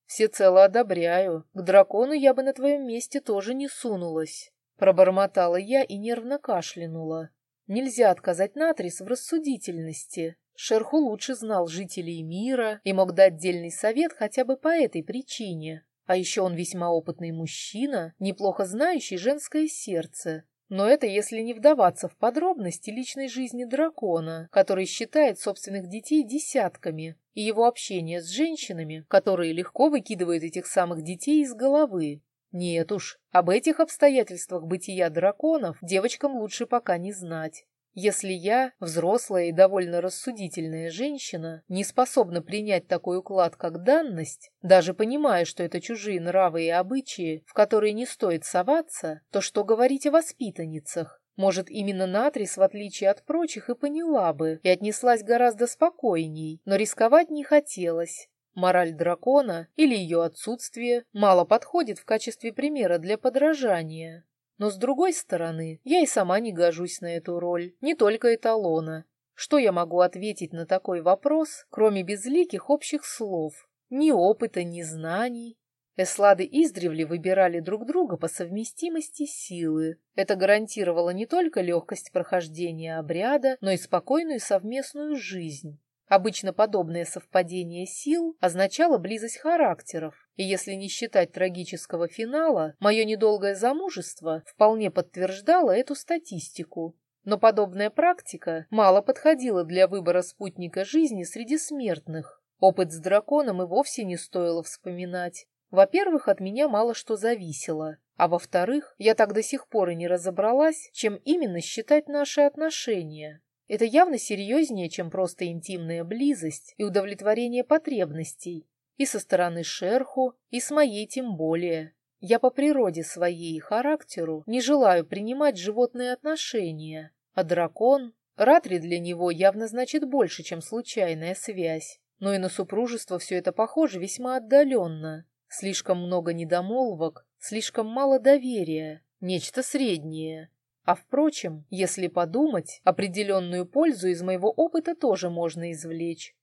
Всецело одобряю. К дракону я бы на твоем месте тоже не сунулась. Пробормотала я и нервно кашлянула. Нельзя отказать Натрис в рассудительности. Шерху лучше знал жителей мира и мог дать отдельный совет хотя бы по этой причине. А еще он весьма опытный мужчина, неплохо знающий женское сердце. Но это если не вдаваться в подробности личной жизни дракона, который считает собственных детей десятками, и его общение с женщинами, которые легко выкидывают этих самых детей из головы. Нет уж, об этих обстоятельствах бытия драконов девочкам лучше пока не знать. Если я, взрослая и довольно рассудительная женщина, не способна принять такой уклад как данность, даже понимая, что это чужие нравы и обычаи, в которые не стоит соваться, то что говорить о воспитанницах? Может, именно Натрис, в отличие от прочих, и поняла бы, и отнеслась гораздо спокойней, но рисковать не хотелось. Мораль дракона или ее отсутствие мало подходит в качестве примера для подражания. Но с другой стороны, я и сама не гожусь на эту роль, не только эталона. Что я могу ответить на такой вопрос, кроме безликих общих слов? Ни опыта, ни знаний. Эслады издревле выбирали друг друга по совместимости силы. Это гарантировало не только легкость прохождения обряда, но и спокойную совместную жизнь. Обычно подобное совпадение сил означало близость характеров, и если не считать трагического финала, мое недолгое замужество вполне подтверждало эту статистику. Но подобная практика мало подходила для выбора спутника жизни среди смертных. Опыт с драконом и вовсе не стоило вспоминать. Во-первых, от меня мало что зависело, а во-вторых, я так до сих пор и не разобралась, чем именно считать наши отношения. Это явно серьезнее, чем просто интимная близость и удовлетворение потребностей. И со стороны шерху, и с моей тем более. Я по природе своей и характеру не желаю принимать животные отношения, а дракон... Ратри для него явно значит больше, чем случайная связь. Но и на супружество все это похоже весьма отдаленно. Слишком много недомолвок, слишком мало доверия, нечто среднее. А впрочем, если подумать, определенную пользу из моего опыта тоже можно извлечь.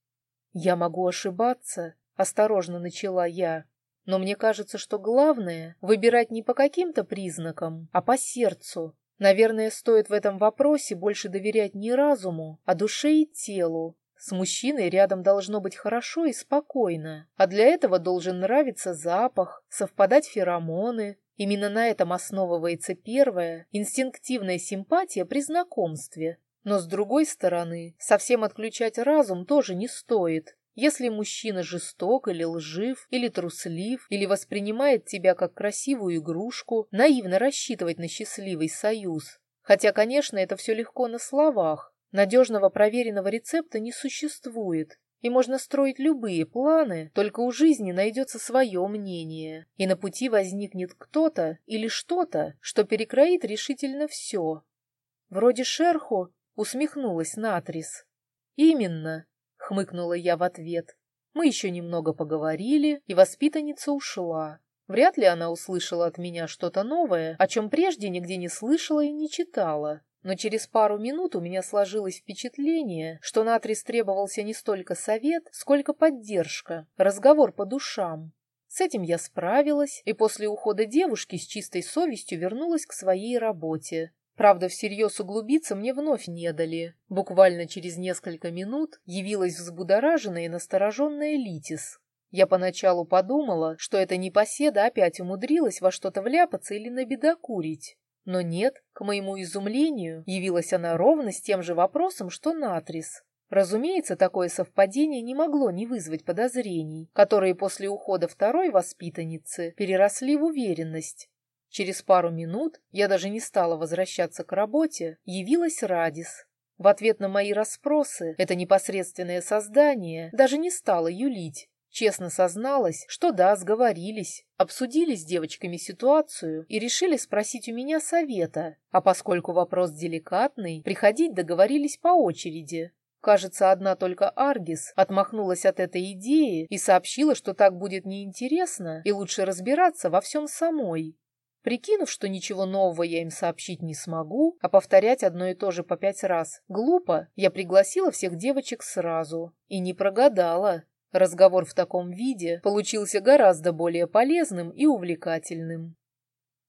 Я могу ошибаться, осторожно начала я, но мне кажется, что главное — выбирать не по каким-то признакам, а по сердцу. Наверное, стоит в этом вопросе больше доверять не разуму, а душе и телу. С мужчиной рядом должно быть хорошо и спокойно, а для этого должен нравиться запах, совпадать феромоны. Именно на этом основывается первая, инстинктивная симпатия при знакомстве. Но с другой стороны, совсем отключать разум тоже не стоит. Если мужчина жесток или лжив, или труслив, или воспринимает тебя как красивую игрушку, наивно рассчитывать на счастливый союз. Хотя, конечно, это все легко на словах, Надежного проверенного рецепта не существует, и можно строить любые планы, только у жизни найдется свое мнение, и на пути возникнет кто-то или что-то, что перекроит решительно все. Вроде шерху усмехнулась Натрис. «Именно», — хмыкнула я в ответ. Мы еще немного поговорили, и воспитанница ушла. Вряд ли она услышала от меня что-то новое, о чем прежде нигде не слышала и не читала. Но через пару минут у меня сложилось впечатление, что Натрис требовался не столько совет, сколько поддержка, разговор по душам. С этим я справилась, и после ухода девушки с чистой совестью вернулась к своей работе. Правда, всерьез углубиться мне вновь не дали. Буквально через несколько минут явилась взбудораженная и настороженная Литис. Я поначалу подумала, что эта непоседа опять умудрилась во что-то вляпаться или набедокурить. Но нет, к моему изумлению, явилась она ровно с тем же вопросом, что Натрис. Разумеется, такое совпадение не могло не вызвать подозрений, которые после ухода второй воспитанницы переросли в уверенность. Через пару минут, я даже не стала возвращаться к работе, явилась Радис. В ответ на мои расспросы это непосредственное создание даже не стало юлить, Честно созналась, что да, сговорились, обсудили с девочками ситуацию и решили спросить у меня совета. А поскольку вопрос деликатный, приходить договорились по очереди. Кажется, одна только Аргис отмахнулась от этой идеи и сообщила, что так будет неинтересно и лучше разбираться во всем самой. Прикинув, что ничего нового я им сообщить не смогу, а повторять одно и то же по пять раз глупо, я пригласила всех девочек сразу. И не прогадала. Разговор в таком виде получился гораздо более полезным и увлекательным.